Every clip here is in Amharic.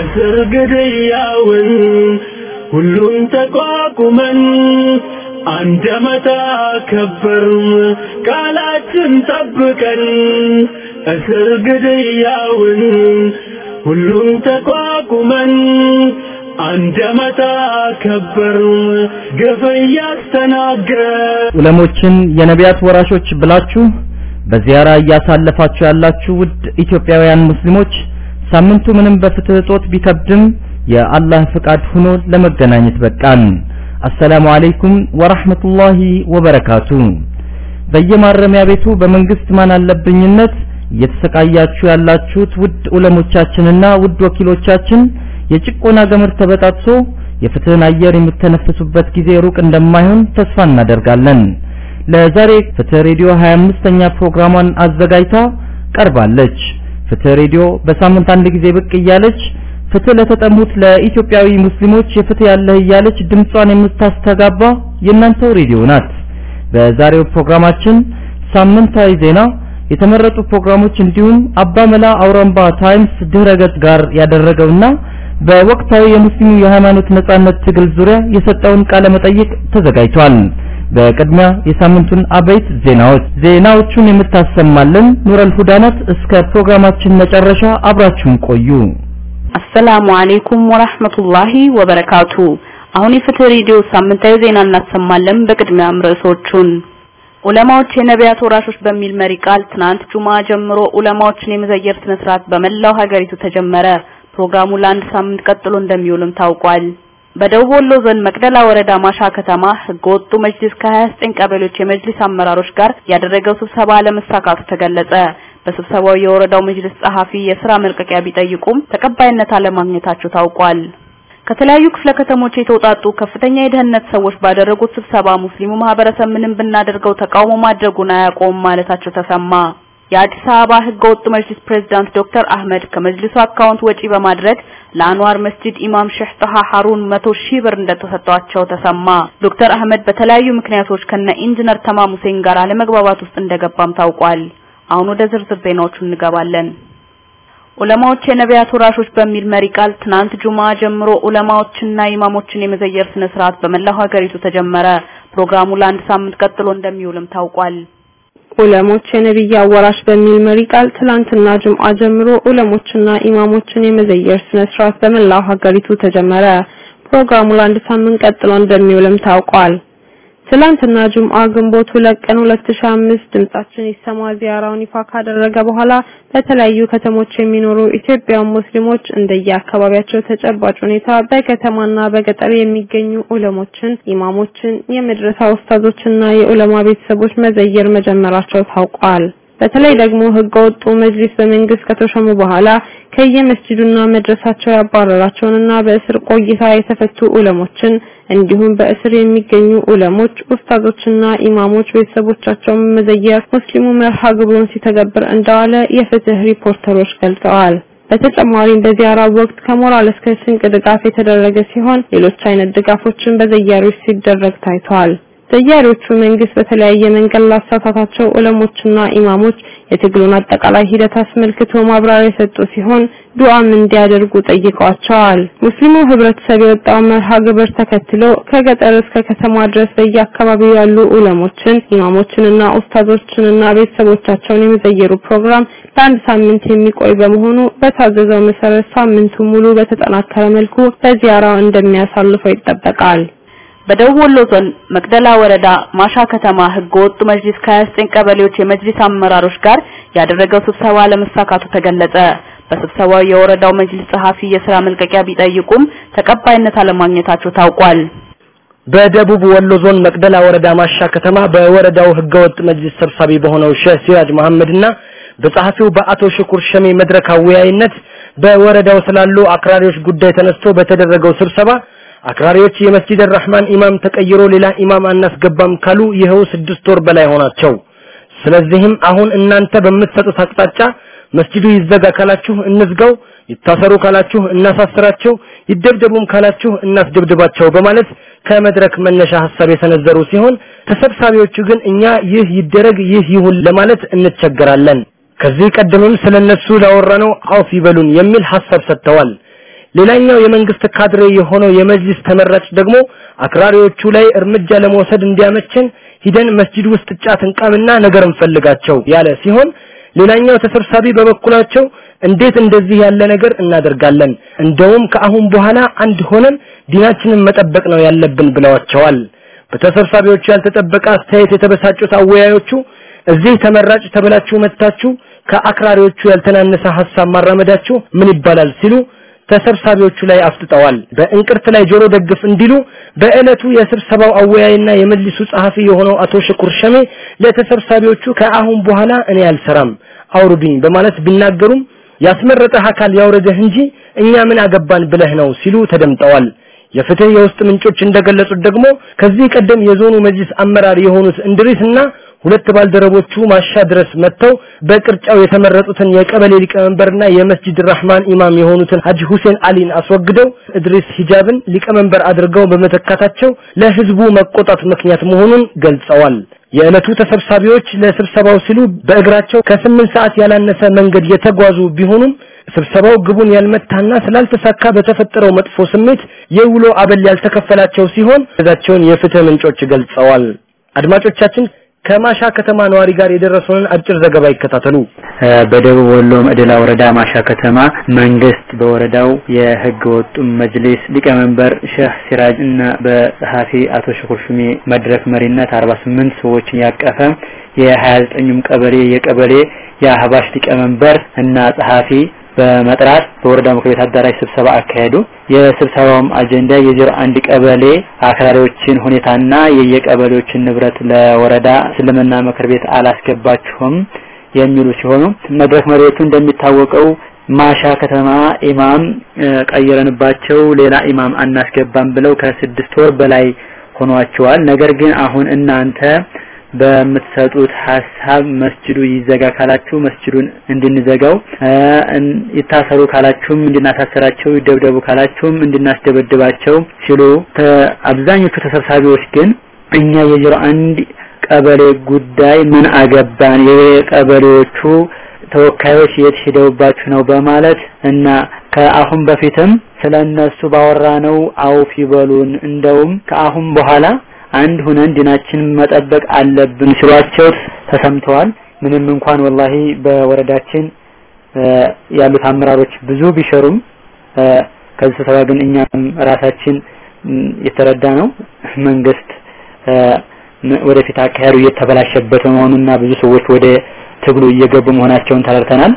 እስር ግድያውን ሁሉም ተቋቁመን አንድ አመት አከበርን። ቃላችን ጠብቀን እስር ግድያውን ሁሉም ተቋቁመን አንድ አመት እያስተናገረ ዑለሞችን የነቢያት ወራሾች ብላችሁ በዚያራ እያሳለፋችሁ ያላችሁ ውድ ኢትዮጵያውያን ሙስሊሞች ሳምንቱ ምንም በፍትህ እጦት ቢከብድም የአላህ ፍቃድ ሆኖ ለመገናኘት በቃን። አሰላሙ አለይኩም ወራህመቱላሂ ወበረካቱ። በየማረሚያ ቤቱ በመንግስት ማን አለብኝነት እየተሰቃያችሁ ያላችሁት ውድ ዑለሞቻችንና ውድ ወኪሎቻችን የጭቆና ገመድ ተበጣጥሶ የፍትህን አየር የምተነፍሱበት ጊዜ ሩቅ እንደማይሆን ተስፋ እናደርጋለን። ለዛሬ ፍትህ ሬዲዮ 25ኛ ፕሮግራሟን አዘጋጅታ ቀርባለች። ፍትህ ሬዲዮ በሳምንት አንድ ጊዜ ብቅ እያለች ፍትህ ለተጠሙት ለኢትዮጵያዊ ሙስሊሞች የፍትህ ያለህ እያለች ድምጿን የምታስተጋባ የእናንተው ሬዲዮ ናት። በዛሬው ፕሮግራማችን ሳምንታዊ ዜና፣ የተመረጡ ፕሮግራሞች እንዲሁም አባመላ አውራምባ ታይምስ ድህረ ገጽ ጋር ያደረገውና በወቅታዊ የሙስሊሙ የሃይማኖት ነጻነት ትግል ዙሪያ የሰጠውን ቃለ መጠይቅ ተዘጋጅቷል። በቅድሚያ የሳምንቱን አበይት ዜናዎች ዜናዎቹን የምታሰማልን ኑረል ሁዳናት እስከ ፕሮግራማችን መጨረሻ አብራችሁን ቆዩ። አሰላሙ አሌይኩም ወራህመቱላሂ ወበረካቱ። አሁን የፍትህ ሬዲዮ ሳምንታዊ ዜና እናሰማለን። በቅድሚያም ርዕሶቹን ዑለማዎች የነቢያት ወራሾች በሚል መሪ ቃል ትናንት ጁማ ጀምሮ ዑለማዎችን የመዘየር ስነ ስርዓት በመላው ሀገሪቱ ተጀመረ። ፕሮግራሙ ለአንድ ሳምንት ቀጥሎ እንደሚውልም ታውቋል። በደቡብ ወሎ ዞን መቅደላ ወረዳ ማሻ ከተማ ህገወጡ መጅሊስ ከ29 ቀበሌዎች የመጅሊስ አመራሮች ጋር ያደረገው ስብሰባ አለመሳካቱ ተገለጸ። በስብሰባው የወረዳው መጅሊስ ጸሐፊ የስራ መልቀቂያ ቢጠይቁም ተቀባይነት አለማግኘታቸው ታውቋል። ከተለያዩ ክፍለ ከተሞች የተውጣጡ ከፍተኛ የደህንነት ሰዎች ባደረጉት ስብሰባ ሙስሊሙ ማህበረሰብ ምንም ብናደርገው ተቃውሞ ማድረጉን አያቆም ማለታቸው ተሰማ። የአዲስ አበባ ህገወጥ መጅሊስ ፕሬዝዳንት ዶክተር አህመድ ከመጅሊሱ account ወጪ በማድረግ ለአንዋር መስጂድ ኢማም ሼህ ጣሃ ሀሩን መቶ ሺህ ብር እንደተሰጣቸው ተሰማ። ዶክተር አህመድ በተለያዩ ምክንያቶች ከነ ኢንጂነር ተማም ሁሴን ጋር አለመግባባት ውስጥ እንደገባም ታውቋል። አሁን ወደ ዝርዝር ዜናዎቹ እንገባለን። ዑለማዎች የነቢያት ወራሾች በሚል መሪ ቃል ትናንት ጁማ ጀምሮ ዑለማዎችና ኢማሞችን የመዘየር ስነ ስርዓት በመላው ሀገሪቱ ተጀመረ። ፕሮግራሙ ለአንድ ሳምንት ቀጥሎ እንደሚውልም ታውቋል። ዑለሞች የነብይ አወራሽ በሚል መሪ ቃል ትላንትና ጁምዓ ጀምሮ ዑለሞችና ኢማሞችን የመዘየር ስነ ስርዓት በመላው ሀገሪቱ ተጀመረ። ፕሮግራሙ ለአንድ ሳምንት ቀጥሎ እንደሚውልም ታውቋል። ትላንትና ጁምዓ ግንቦት ሁለት ቀን 2005 ድምጻችን ይሰማ ዚያራውን ይፋ ካደረገ በኋላ በተለያዩ ከተሞች የሚኖሩ ኢትዮጵያውያን ሙስሊሞች እንደየአካባቢያቸው ተጨባጭ ሁኔታ በከተማና በገጠር የሚገኙ ዑለሞችን፣ ኢማሞችን፣ የመድረሳ ኡስታዞችና የዑለማ ቤተሰቦች መዘየር መጀመራቸው ታውቋል። በተለይ ደግሞ ህገወጡ መጅሊስ በመንግስት ከተሾሙ በኋላ ከየመስጂዱና መድረሳቸው ያባረራቸውንና በእስር ቆይታ የተፈቱ ዑለሞችን እንዲሁም በእስር የሚገኙ ዑለሞች፣ ኡስታዞችና ኢማሞች ቤተሰቦቻቸውን መዘየር ሙስሊሙ መርሃ ግብሩን ሲተገብር እንደዋለ የፍትህ ሪፖርተሮች ገልጸዋል። በተጨማሪም በዚያራ ወቅት ከሞራል እስከ ስንቅ ድጋፍ የተደረገ ሲሆን ሌሎች አይነት ድጋፎችን በዘያሪዎች ሲደረግ ታይቷል። ዘያሪዎቹ መንግስት በተለያየ መንገድ ላሳሳታቸው ዑለሞችና ኢማሞች የትግሉን አጠቃላይ ሂደት አስመልክቶ ማብራሪያ የሰጡ ሲሆን ዱዓም እንዲያደርጉ ጠይቀዋቸዋል። ሙስሊሙ ህብረተሰብ የወጣው መርሃ ግብር ተከትሎ ከገጠር እስከ ከተማ ድረስ በየአካባቢው ያሉ ዑለሞችን፣ ኢማሞችንና ኡስታዞችንና ቤተሰቦቻቸውን የመዘየሩ ፕሮግራም ለአንድ ሳምንት የሚቆይ በመሆኑ በታዘዘው መሰረት ሳምንቱ ሙሉ በተጠናከረ መልኩ በዚያራው እንደሚያሳልፈው ይጠበቃል። በደቡብ ወሎ ዞን መቅደላ ወረዳ ማሻ ከተማ ህገወጥ መጅሊስ ከ29 ቀበሌዎች የመጅሊስ አመራሮች ጋር ያደረገው ስብሰባ ለመሳካቱ ተገለጸ። በስብሰባው የወረዳው መጅሊስ ጸሐፊ የስራ መልቀቂያ ቢጠይቁም ተቀባይነት አለማግኘታቸው ታውቋል። በደቡብ ወሎ ዞን መቅደላ ወረዳ ማሻ ከተማ በወረዳው ህገወጥ መጅሊስ ሰብሳቢ በሆነው ሼህ ሲራጅ መሐመድና በጸሐፊው በአቶ ሽኩር ሸሜ መድረክ አወያይነት በወረዳው ስላሉ አክራሪዎች ጉዳይ ተነስቶ በተደረገው ስብሰባ አክራሪዎች የመስጂድ ረህማን ኢማም ተቀይሮ ሌላ ኢማም አናስገባም ካሉ ይኸው ስድስት ወር በላይ ሆናቸው። ስለዚህም አሁን እናንተ በምትሰጡት አቅጣጫ መስጂዱ ይዘጋ ካላችሁ እንዝጋው፣ ይታሰሩ ካላችሁ እናሳስራቸው፣ ይደብደቡም ካላችሁ እናስደብድባቸው በማለት ከመድረክ መነሻ ሐሳብ የሰነዘሩ ሲሆን ተሰብሳቢዎቹ ግን እኛ ይህ ይደረግ ይህ ይሁን ለማለት እንቸገራለን። ከዚህ ቀደምም ስለነሱ ላወራነው አውፍ ይበሉን የሚል ሐሳብ ሰጥተዋል። ሌላኛው የመንግስት ካድሬ የሆነው የመጅሊስ ተመራጭ ደግሞ አክራሪዎቹ ላይ እርምጃ ለመውሰድ እንዲያመችን ሂደን መስጂድ ውስጥ ጫት እንቃምና ነገር እንፈልጋቸው ያለ ሲሆን ሌላኛው ተሰብሳቢ በበኩላቸው እንዴት እንደዚህ ያለ ነገር እናደርጋለን? እንደውም ከአሁን በኋላ አንድ ሆነን ዲናችንን መጠበቅ ነው ያለብን ብለዋቸዋል። በተሰብሳቢዎቹ ያልተጠበቀ አስተያየት የተበሳጩት አወያዮቹ እዚህ ተመራጭ ተብላችሁ መጥታችሁ ከአክራሪዎቹ ያልተናነሰ ሐሳብ ማራመዳችሁ ምን ይባላል ሲሉ ተሰብሳቢዎቹ ላይ አፍጥጠዋል። በእንቅርት ላይ ጆሮ ደግፍ እንዲሉ በእለቱ የስብሰባው አወያይና የመጅሊሱ ጸሐፊ የሆነው አቶ ሽኩር ሸሜ ለተሰብሳቢዎቹ ከአሁን በኋላ እኔ አልሰራም አውርዱኝ በማለት ቢናገሩም ያስመረጠህ አካል ያውረደህ እንጂ እኛ ምን አገባን ብለህ ነው ሲሉ ተደምጠዋል። የፍትህ የውስጥ ምንጮች እንደገለጹት ደግሞ ከዚህ ቀደም የዞኑ መጅሊስ አመራር የሆኑት እንድሪስና ሁለት ባልደረቦቹ ማሻ ድረስ መጥተው በቅርጫው የተመረጡትን የቀበሌ ሊቀመንበርና የመስጂድ ራህማን ኢማም የሆኑትን ሀጂ ሁሴን አሊን አስወግደው እድሪስ ሂጃብን ሊቀመንበር አድርገው በመተካታቸው ለህዝቡ መቆጣት ምክንያት መሆኑን ገልጸዋል። የዕለቱ ተሰብሳቢዎች ለስብሰባው ሲሉ በእግራቸው ከስምንት ሰዓት ያላነሰ መንገድ የተጓዙ ቢሆኑም ስብሰባው ግቡን ያልመታና ስላልተሳካ በተፈጠረው መጥፎ ስሜት የውሎ አበል ያልተከፈላቸው ሲሆን እዛቸውን የፍትህ ምንጮች ገልጸዋል። አድማጮቻችን ከማሻ ከተማ ነዋሪ ጋር የደረሰውን አጭር ዘገባ ይከታተሉ። በደቡብ ወሎ መዕደላ ወረዳ ማሻ ከተማ መንግስት በወረዳው የህገ ወጡ መጅሊስ ሊቀመንበር ሼህ ሲራጅ እና በጸሐፊ አቶ ሽኩር መድረክ መሪነት 48 ሰዎችን ያቀፈ የ29ኙም ቀበሌ የቀበሌ የአህባሽ ሊቀመንበር እና ጸሐፊ በመጥራት በወረዳ ምክር ቤት አዳራሽ ስብሰባ አካሄዱ። የስብሰባውም አጀንዳ የዜሮ አንድ ቀበሌ አክራሪዎችን ሁኔታና የየቀበሌዎችን ንብረት ለወረዳ እስልምና ምክር ቤት አላስገባችሁም የሚሉ ሲሆኑ መድረክ መሪዎቹ እንደሚታወቀው ማሻ ከተማ ኢማም ቀይረንባቸው ሌላ ኢማም አናስገባም ብለው ከስድስት ወር በላይ ሆኗቸዋል። ነገር ግን አሁን እናንተ በምትሰጡት ሀሳብ መስጅዱ ይዘጋ ካላችሁ መስጅዱን እንድንዘጋው ይታሰሩ ካላችሁም እንድናሳሰራቸው ይደብደቡ ካላችሁም እንድናስደበድባቸው ሲሉ አብዛኞቹ ተሰብሳቢዎች ግን እኛ የዜሮ አንድ ቀበሌ ጉዳይ ምን አገባን? የቀበሌዎቹ ተወካዮች የት ሄደውባችሁ ነው? በማለት እና ከአሁን በፊትም ስለነሱ ባወራነው አውፍ ይበሉን። እንደውም ከአሁን በኋላ አንድ ሁነን ዲናችን መጠበቅ አለብን ሲሏቸው ተሰምተዋል። ምንም እንኳን ወላሂ በወረዳችን ያሉት አመራሮች ብዙ ቢሸሩም ከዚህ ስብሰባ ግን እኛም ራሳችን የተረዳ ነው መንግስት ወደፊት አካሄዱ እየተበላሸበት መሆኑና ብዙ ሰዎች ወደ ትግሉ እየገቡ መሆናቸውን ተረድተናል።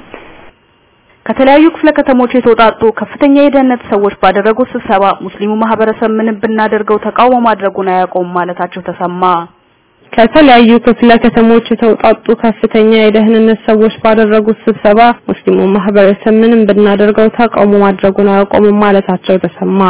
ከተለያዩ ክፍለ ከተሞች የተውጣጡ ከፍተኛ የደህንነት ሰዎች ባደረጉት ስብሰባ ሙስሊሙ ማህበረሰብ ምንም ብናደርገው ተቃውሞ ማድረጉን አያቆም ማለታቸው ተሰማ። ከተለያዩ ክፍለ ከተሞች የተውጣጡ ከፍተኛ የደህንነት ሰዎች ባደረጉት ስብሰባ ሙስሊሙ ማህበረሰብ ምንም ብናደርገው ተቃውሞ ማድረጉን አያቆምም ማለታቸው ተሰማ።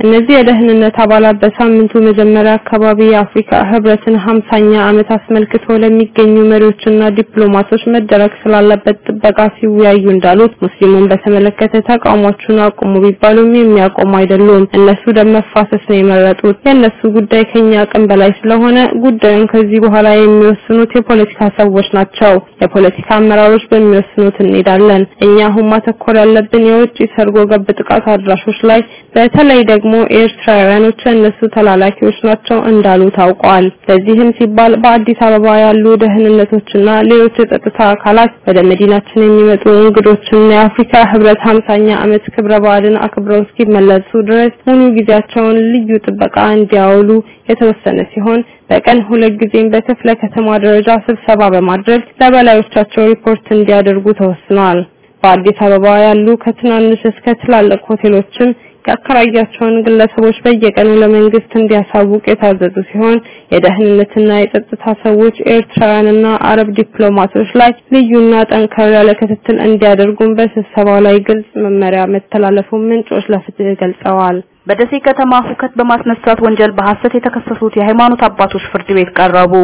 እነዚህ የደህንነት አባላት በሳምንቱ መጀመሪያ አካባቢ የአፍሪካ ህብረትን 50ኛ ዓመት አስመልክቶ ለሚገኙ መሪዎችና ዲፕሎማቶች መደረግ ስላለበት ጥበቃ ሲወያዩ እንዳሉት ሙስሊሙን በተመለከተ ተቃውሟቸውን አቁሙ ቢባሉም የሚያቆሙ አይደሉም። እነሱ ደም መፋሰስ ነው የመረጡት። የእነሱ ጉዳይ ከኛ አቅም በላይ ስለሆነ ጉዳዩን ከዚህ በኋላ የሚወስኑት የፖለቲካ ሰዎች ናቸው። የፖለቲካ አመራሮች በሚወስኑት እንሄዳለን። እኛ አሁን ማተኮር ያለብን የውጭ ሰርጎ ገብ ጥቃት አድራሾች ላይ በተለይ ደግሞ ኤርትራውያኖች እነሱ ተላላኪዎች ናቸው እንዳሉ ታውቋል። ለዚህም ሲባል በአዲስ አበባ ያሉ ደህንነቶችና ሌሎች የጸጥታ አካላት ወደ መዲናችን የሚመጡ እንግዶችና የአፍሪካ ህብረት 50ኛ ዓመት ክብረ በዓልን አክብረው እስኪመለሱ ድረስ ሙሉ ጊዜያቸውን ልዩ ጥበቃ እንዲያውሉ የተወሰነ ሲሆን በቀን ሁለት ጊዜም በክፍለ ከተማ ደረጃ ስብሰባ በማድረግ ለበላዮቻቸው ሪፖርት እንዲያደርጉ ተወስኗል። በአዲስ አበባ ያሉ ከትናንሽ እስከ ትላልቅ ሆቴሎችም ያከራያቸውን ግለሰቦች በየቀኑ ለመንግስት እንዲያሳውቅ የታዘዙ ሲሆን የደህንነትና የጸጥታ ሰዎች ኤርትራውያንና አረብ ዲፕሎማቶች ላይ ልዩና ጠንከር ያለ ክትትል እንዲያደርጉም በስብሰባው ላይ ግልጽ መመሪያ መተላለፉን ምንጮች ለፍትህ ገልጸዋል። በደሴ ከተማ ሁከት በማስነሳት ወንጀል በሐሰት የተከሰሱት የሃይማኖት አባቶች ፍርድ ቤት ቀረቡ።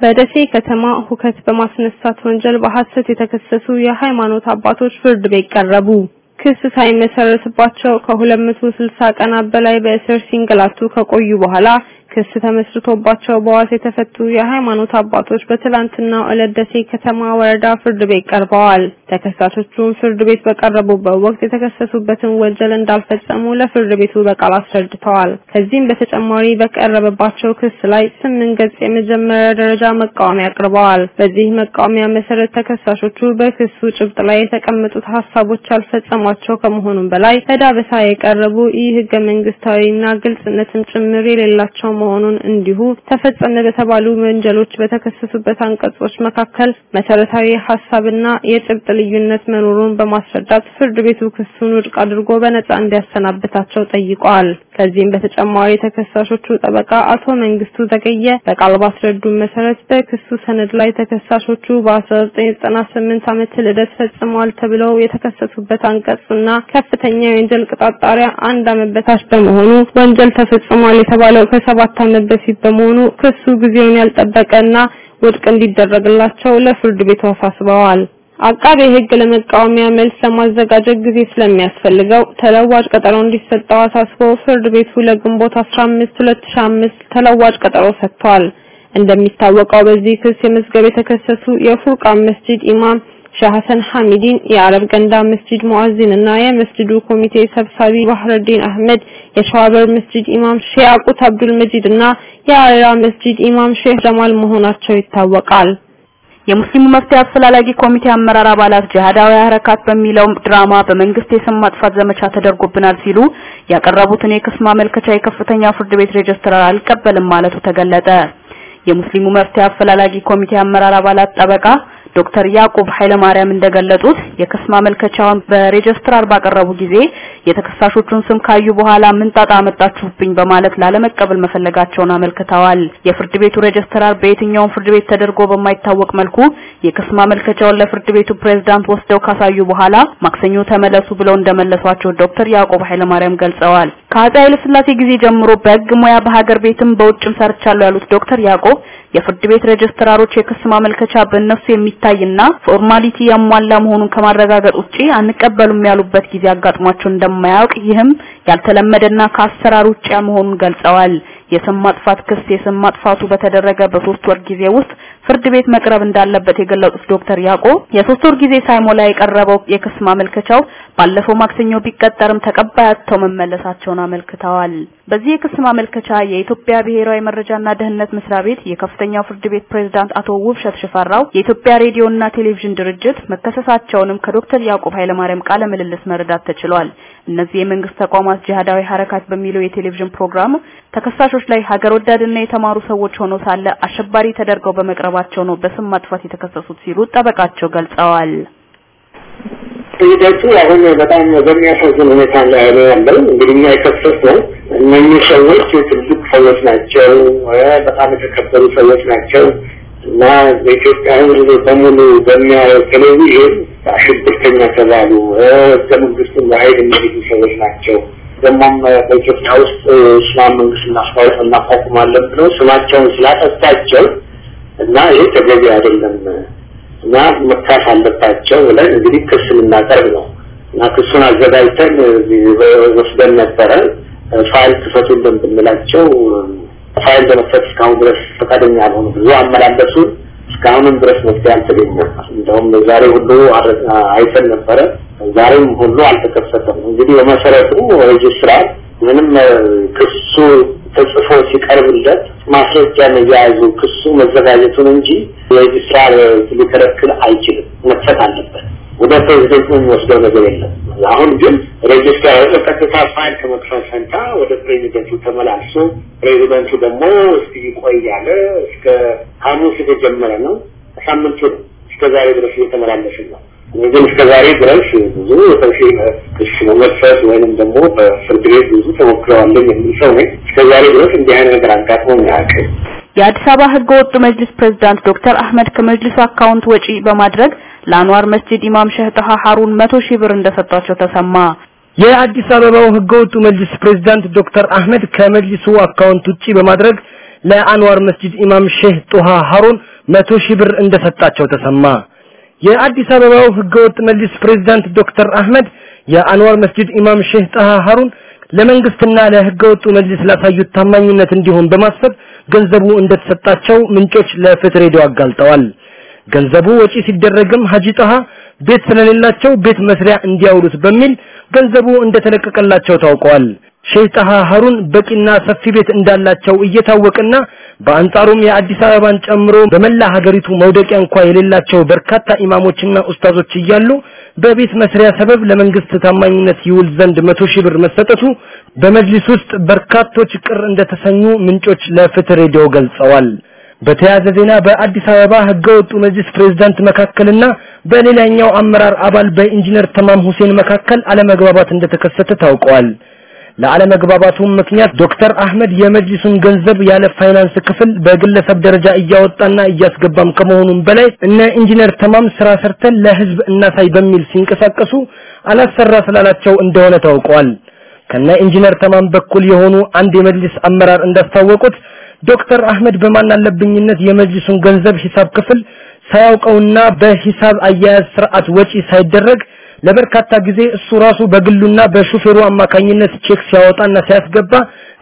በደሴ ከተማ ሁከት በማስነሳት ወንጀል በሐሰት የተከሰሱ የሃይማኖት አባቶች ፍርድ ቤት ቀረቡ። ክስ ሳይመሰረትባቸው ከ260 ቀናት በላይ በእስር ሲንገላቱ ከቆዩ በኋላ ክስ ተመስርቶባቸው በዋስ የተፈቱ የሃይማኖት አባቶች በትላንትናው ዕለት ደሴ ከተማ ወረዳ ፍርድ ቤት ቀርበዋል። ተከሳሾቹም ፍርድ ቤት በቀረቡበት ወቅት የተከሰሱበትን ወንጀል እንዳልፈጸሙ ለፍርድ ቤቱ በቃል አስረድተዋል። ከዚህም በተጨማሪ በቀረበባቸው ክስ ላይ ስምንት ገጽ የመጀመሪያ ደረጃ መቃወሚያ አቅርበዋል። በዚህ መቃወሚያ መሰረት ተከሳሾቹ በክሱ ጭብጥ ላይ የተቀመጡት ሀሳቦች ያልፈጸሟቸው ከመሆኑም በላይ ተዳበሳ የቀረቡ ይህ ህገ መንግስታዊና ግልጽነትም ጭምር የሌላቸው መሆኑን እንዲሁ ተፈጸመ በተባሉ ወንጀሎች በተከሰሱበት አንቀጾች መካከል መሰረታዊ ሀሳብና የጭብጥ ልዩነት መኖሩን በማስረዳት ፍርድ ቤቱ ክሱን ውድቅ አድርጎ በነጻ እንዲያሰናብታቸው ጠይቀዋል። ከዚህም በተጨማሪ ተከሳሾቹ ጠበቃ አቶ መንግስቱ ዘገየ በቃል ባስረዱን መሰረት በክሱ ሰነድ ላይ ተከሳሾቹ በ1998 ዓመት ልደት ፈጽመዋል ተብለው የተከሰሱበት አንቀጽና ከፍተኛ የወንጀል ቅጣት ጣሪያ አንድ ዓመት በታች በመሆኑ ወንጀል ተፈጽሟል የተባለው ከሰባት ዓመት በፊት በመሆኑ ክሱ ጊዜውን ያልጠበቀና ውድቅ እንዲደረግላቸው ለፍርድ ቤቱ አሳስበዋል። አቃቤ ሕግ ለመቃወሚያ መልስ ለማዘጋጀት ጊዜ ስለሚያስፈልገው ተለዋጭ ቀጠሮ እንዲሰጠው አሳስቦ ፍርድ ቤቱ ለግንቦት 15 2005 ተለዋጭ ቀጠሮ ሰጥቷል። እንደሚታወቀው በዚህ ክስ የመዝገብ የተከሰሱ የፉርቃን መስጂድ ኢማም ሼህ ሐሰን ሐሚዲን የአረብ ገንዳ መስጂድ ሙአዚን እና የመስጂዱ ኮሚቴ ሰብሳቢ ባህረዲን አህመድ የሸዋበር መስጂድ ኢማም ሼህ አቁት አብዱል መጂድ እና የአሬራ መስጂድ ኢማም ሼህ ጀማል መሆናቸው ይታወቃል። የሙስሊሙ መፍትሄ አፈላላጊ ኮሚቴ አመራር አባላት ጂሃዳዊ ሐረካት በሚለው ድራማ በመንግስት የስም ማጥፋት ዘመቻ ተደርጎብናል ሲሉ ያቀረቡትን የክስ ማመልከቻ የከፍተኛ ፍርድ ቤት ሬጅስትራር አልቀበልም ማለቱ ተገለጠ። የሙስሊሙ መፍትሄ አፈላላጊ ኮሚቴ አመራር አባላት ጠበቃ ዶክተር ያዕቁብ ኃይለማርያም እንደገለጹት የክስ ማመልከቻውን በሬጅስትራር ባቀረቡ ጊዜ የተከሳሾቹን ስም ካዩ በኋላ ምን ጣጣ አመጣችሁብኝ በማለት ላለመቀበል መፈለጋቸውን አመልክተዋል። የፍርድ ቤቱ ሬጅስትራር በየትኛውም ፍርድ ቤት ተደርጎ በማይታወቅ መልኩ የክስ ማመልከቻውን ለፍርድ ቤቱ ፕሬዝዳንት ወስደው ካሳዩ በኋላ ማክሰኞ ተመለሱ ብለው እንደመለሷቸው ዶክተር ያዕቆብ ኃይለማርያም ገልጸዋል። ከአፄ ኃይለ ሥላሴ ጊዜ ጀምሮ በሕግ ሙያ በሀገር ቤትም በውጭም ሰርቻለሁ ያሉት ዶክተር ያዕቆብ የፍርድ ቤት ሬጅስትራሮች የክስ ማመልከቻ በእነሱ የሚታይና formality ያሟላ መሆኑን ከማረጋገጥ ውጪ አንቀበሉም ያሉበት ጊዜ አጋጥሟቸው እንደማያውቅ ይህም ያልተለመደና ከአሰራር ውጪ መሆኑን ገልጸዋል። የስም ማጥፋት ክስ የስም ማጥፋቱ በተደረገ በሶስት ወር ጊዜ ውስጥ ፍርድ ቤት መቅረብ እንዳለበት የገለጹት ዶክተር ያዕቆብ የሶስት ወር ጊዜ ሳይሞላ የቀረበው የክስ ማመልከቻው ባለፈው ማክሰኞ ቢቀጠርም ተቀባይ መመለሳቸውን አመልክተዋል። በዚህ የክስ ማመልከቻ የኢትዮጵያ ብሔራዊ መረጃና ደህንነት መስሪያ ቤት የከፍተኛው ፍርድ ቤት ፕሬዝዳንት አቶ ውብሸት ሽፈራው የኢትዮጵያ ሬዲዮና ቴሌቪዥን ድርጅት መከሰሳቸውንም ከዶክተር ያዕቆብ ኃይለማርያም ቃለ ምልልስ መረዳት ተችሏል። እነዚህ የመንግስት ተቋማት ጂሃዳዊ ሐረካት በሚለው የቴሌቪዥን ፕሮግራም ተከሳሾች ላይ ሀገር ወዳድና የተማሩ ሰዎች ሆነው ሳለ አሸባሪ ተደርገው በመቅረባቸው ነው በስም ማጥፋት የተከሰሱት ሲሉ ጠበቃቸው ገልጸዋል። ሂደቱ አሁን በጣም በሚያሳዝን ሁኔታ ላይ ነው ያለው። እንግዲህ እኛ የከሰስነው እነኚህ ሰዎች ትልቅ ሰዎች ናቸው፣ በጣም የተከበሩ ሰዎች ናቸው እና በኢትዮጵያ ሕዝብ በሙሉ በሚያየው ቴሌቪዥን ሽብርተኛ ተባሉ፣ ህገ መንግስቱን የሚንዱ ሰዎች ናቸው። ደግሞም በኢትዮጵያ ውስጥ እስላም መንግስት እናስፋወጥ እናቋቁማለን ብለው ስማቸውን ስላጠፋቸው እና ይህ ተገቢ አይደለም እና መካስ አለባቸው ብለን እንግዲህ ክስ ልናቀርብ ነው እና ክሱን አዘጋጅተን ወስደን ነበረ። ፋይል ክፈቱልን ብንላቸው ፋይል ለመክፈት እስካሁን ድረስ ፈቃደኛ አልሆኑ። ብዙ አመላለሱ። እስካሁንም ድረስ መፍትሄ አልተገኘም። እንደውም ዛሬ ሁሉ አይተን ነበረ። ዛሬም ሁሉ አልተከፈተም። እንግዲህ በመሰረቱ ሬጅስትራር ምንም ክሱ ተጽፎ ሲቀርብለት ማስረጃ መያያዙ ክሱ መዘጋጀቱን እንጂ ሬጅስትራር ሊከለክል አይችልም። መክፈት አለበት። ወደ ፕሬዚደንቱ የሚወስደው ነገር የለም። አሁን ግን ሬጅስትራር በቀጥታ ፋይል ከመክፈት ፈንታ ወደ ፕሬዚደንቱ ተመላልሶ ፕሬዚደንቱ ደግሞ እስቲ ቆይ እስከ ሐሙስ የተጀመረ ነው። ሳምንቱ እስከ ዛሬ ድረስ እየተመላለስን ነው። ግን እስከ ዛሬ ድረስ ብዙ ክስ መመሰስ ወይንም ደግሞ በፍርድ ቤት ብዙ ተሞክሮ አለኝ የሚል ሰው ነኝ። እስከ ዛሬ ድረስ እንዲህ አይነት ነገር አጋጥሞ አያውቅም። የአዲስ አበባ ህገ ወጥ መጅሊስ ፕሬዝዳንት ዶክተር አህመድ ከመጅሊሱ አካውንት ወጪ በማድረግ ለአንዋር መስጂድ ኢማም ሼህ ጣሃ ሀሩን መቶ ሺህ ብር እንደሰጧቸው ተሰማ። የአዲስ አበባው ህገወጡ መጅሊስ ፕሬዝዳንት ዶክተር አህመድ ከመጅሊሱ አካውንት ውጪ በማድረግ ለአንዋር መስጂድ ኢማም ሼህ ጦሃ ሀሩን መቶ ሺህ ብር እንደሰጣቸው ተሰማ። የአዲስ አበባው ህገወጥ መጅሊስ ፕሬዝዳንት ዶክተር አህመድ የአንዋር መስጂድ ኢማም ሼህ ጣሃ ሀሩን ለመንግስትና ለህገወጡ መጅሊስ ላሳዩት ታማኝነት እንዲሆን በማሰብ ገንዘቡ እንደተሰጣቸው ምንጮች ለፍትህ ሬዲዮ አጋልጠዋል። ገንዘቡ ወጪ ሲደረግም ሀጂ ጣሃ ቤት ስለሌላቸው ቤት መስሪያ እንዲያውሉት በሚል ገንዘቡ እንደተለቀቀላቸው ታውቀዋል። ሼህ ጣሃ ሀሩን በቂና ሰፊ ቤት እንዳላቸው እየታወቀና በአንጻሩም የአዲስ አበባን ጨምሮ በመላ ሀገሪቱ መውደቂያ እንኳ የሌላቸው በርካታ ኢማሞችና ኡስታዞች እያሉ በቤት መስሪያ ሰበብ ለመንግስት ታማኝነት ይውል ዘንድ መቶ ሺህ ብር መሰጠቱ በመጅሊስ ውስጥ በርካቶች ቅር እንደተሰኙ ምንጮች ለፍትህ ሬዲዮ ገልጸዋል። በተያያዘ ዜና በአዲስ አበባ ህገወጡ መጅሊስ ፕሬዝዳንት መካከልና በሌላኛው አመራር አባል በኢንጂነር ተማም ሁሴን መካከል አለመግባባት እንደተከሰተ ታውቀዋል። ለአለመግባባቱም ምክንያት ዶክተር አህመድ የመጅሊሱን ገንዘብ ያለ ፋይናንስ ክፍል በግለሰብ ደረጃ እያወጣና እያስገባም ከመሆኑም በላይ እነ ኢንጂነር ተማም ስራ ሰርተን ለህዝብ እናሳይ በሚል ሲንቀሳቀሱ አላሰራ ስላላቸው እንደሆነ ታውቀዋል። ከነ ኢንጂነር ተማም በኩል የሆኑ አንድ የመጅሊስ አመራር እንዳስታወቁት ዶክተር አህመድ በማን አለብኝነት የመጅሊሱን ገንዘብ ሂሳብ ክፍል ሳያውቀውና በሂሳብ አያያዝ ስርዓት ወጪ ሳይደረግ ለበርካታ ጊዜ እሱ ራሱ በግሉና በሹፌሩ አማካኝነት ቼክ ሲያወጣና ሲያስገባ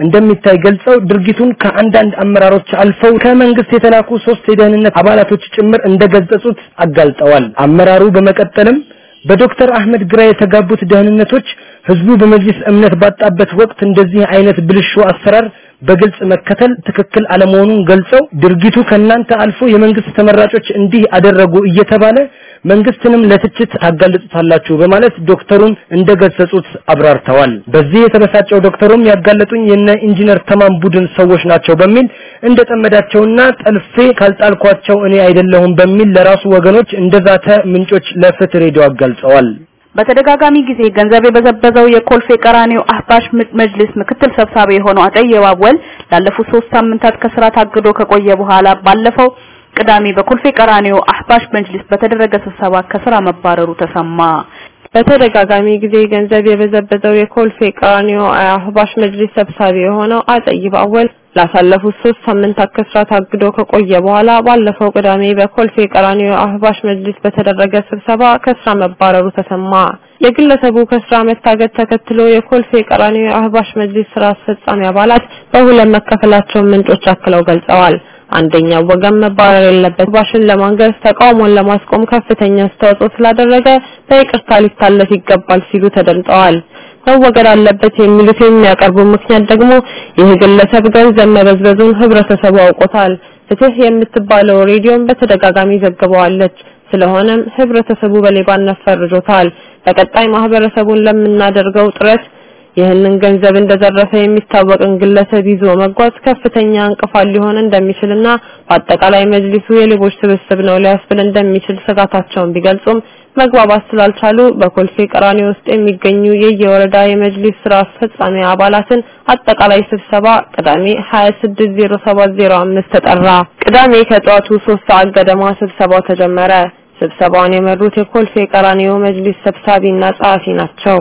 እንደሚታይ ገልጸው ድርጊቱን ከአንዳንድ አመራሮች አልፈው ከመንግስት የተላኩ ሶስት የደህንነት አባላቶች ጭምር እንደገለጹት አጋልጠዋል። አመራሩ በመቀጠልም በዶክተር አህመድ ግራ የተጋቡት ደህንነቶች ህዝቡ በመጅሊስ እምነት ባጣበት ወቅት እንደዚህ አይነት ብልሹ አሰራር በግልጽ መከተል ትክክል አለመሆኑን ገልጸው ድርጊቱ ከናንተ አልፎ የመንግስት ተመራጮች እንዲህ አደረጉ እየተባለ መንግስትንም ለትችት ታጋልጡታላችሁ በማለት ዶክተሩን እንደገሰጹት አብራርተዋል። በዚህ የተበሳጨው ዶክተሩም ያጋለጡኝ የነ ኢንጂነር ተማም ቡድን ሰዎች ናቸው በሚል እንደጠመዳቸውና ጠልፌ ካልጣልኳቸው እኔ አይደለሁም በሚል ለራሱ ወገኖች እንደዛተ ምንጮች ለፍትህ ሬዲዮ አጋልጸዋል። በተደጋጋሚ ጊዜ ገንዘብ የበዘበዘው የኮልፌ ቀራኒዮ አህባሽ መጅሊስ ምክትል ሰብሳቢ የሆነው አጠየ ባወል ላለፉት ሶስት ሳምንታት ከስራ ታግዶ ከቆየ በኋላ ባለፈው ቅዳሜ በኮልፌ ቀራኒዮ አህባሽ መጅሊስ በተደረገ ስብሰባ ከስራ መባረሩ ተሰማ። በተደጋጋሚ ጊዜ ገንዘብ የበዘበዘው የኮልፌ ቀራኒዮ አህባሽ መጅሊስ ሰብሳቢ የሆነው አጠይብ አወል ላሳለፉት ሶስት ሳምንታት ከስራ ታግዶ ከቆየ በኋላ ባለፈው ቅዳሜ በኮልፌ ቀራኒዮ አህባሽ መጅሊስ በተደረገ ስብሰባ ከስራ መባረሩ ተሰማ። የግለሰቡ ከስራ መታገድ ተከትሎ የኮልፌ ቀራኒዮ አህባሽ መጅሊስ ስራ አስፈጻሚ አባላት በሁለት መከፈላቸውን ምንጮች አክለው ገልጸዋል። አንደኛው ወገን መባረር የለበት ባሽን ለማንገስ ተቃውሞን ለማስቆም ከፍተኛ አስተዋጽኦ ስላደረገ በይቅርታ ሊታለፍ ይገባል ሲሉ ተደምጠዋል። መወገድ አለበት የሚሉት የሚያቀርቡ ምክንያት ደግሞ ይህ ግለሰብ ገንዘብ መበዝበዙን ህብረተሰቡ አውቆታል። ፍትህ የምትባለው ሬዲዮን በተደጋጋሚ ዘግበዋለች። ስለሆነም ህብረተሰቡ በሌባነት ፈርጆታል። በቀጣይ ማህበረሰቡን ለምናደርገው ጥረት ይህንን ገንዘብ እንደዘረፈ የሚታወቅን ግለሰብ ይዞ መጓዝ ከፍተኛ እንቅፋት ሊሆን እንደሚችልና በአጠቃላይ መጅሊሱ የሌቦች ስብስብ ነው ሊያስብል እንደሚችል ስጋታቸውን ቢገልጹም መግባባት ስላልቻሉ በኮልፌ ቀራኒ ውስጥ የሚገኙ የየወረዳ የመጅሊስ ስራ አስፈጻሚ አባላትን አጠቃላይ ስብሰባ ቅዳሜ 260705 ተጠራ። ቅዳሜ ከጠዋቱ 3 ሰዓት ገደማ ስብሰባው ተጀመረ። ስብሰባውን የመሩት የኮልፌ ቀራኒዮ መጅሊስ ሰብሳቢና ጸሐፊ ናቸው።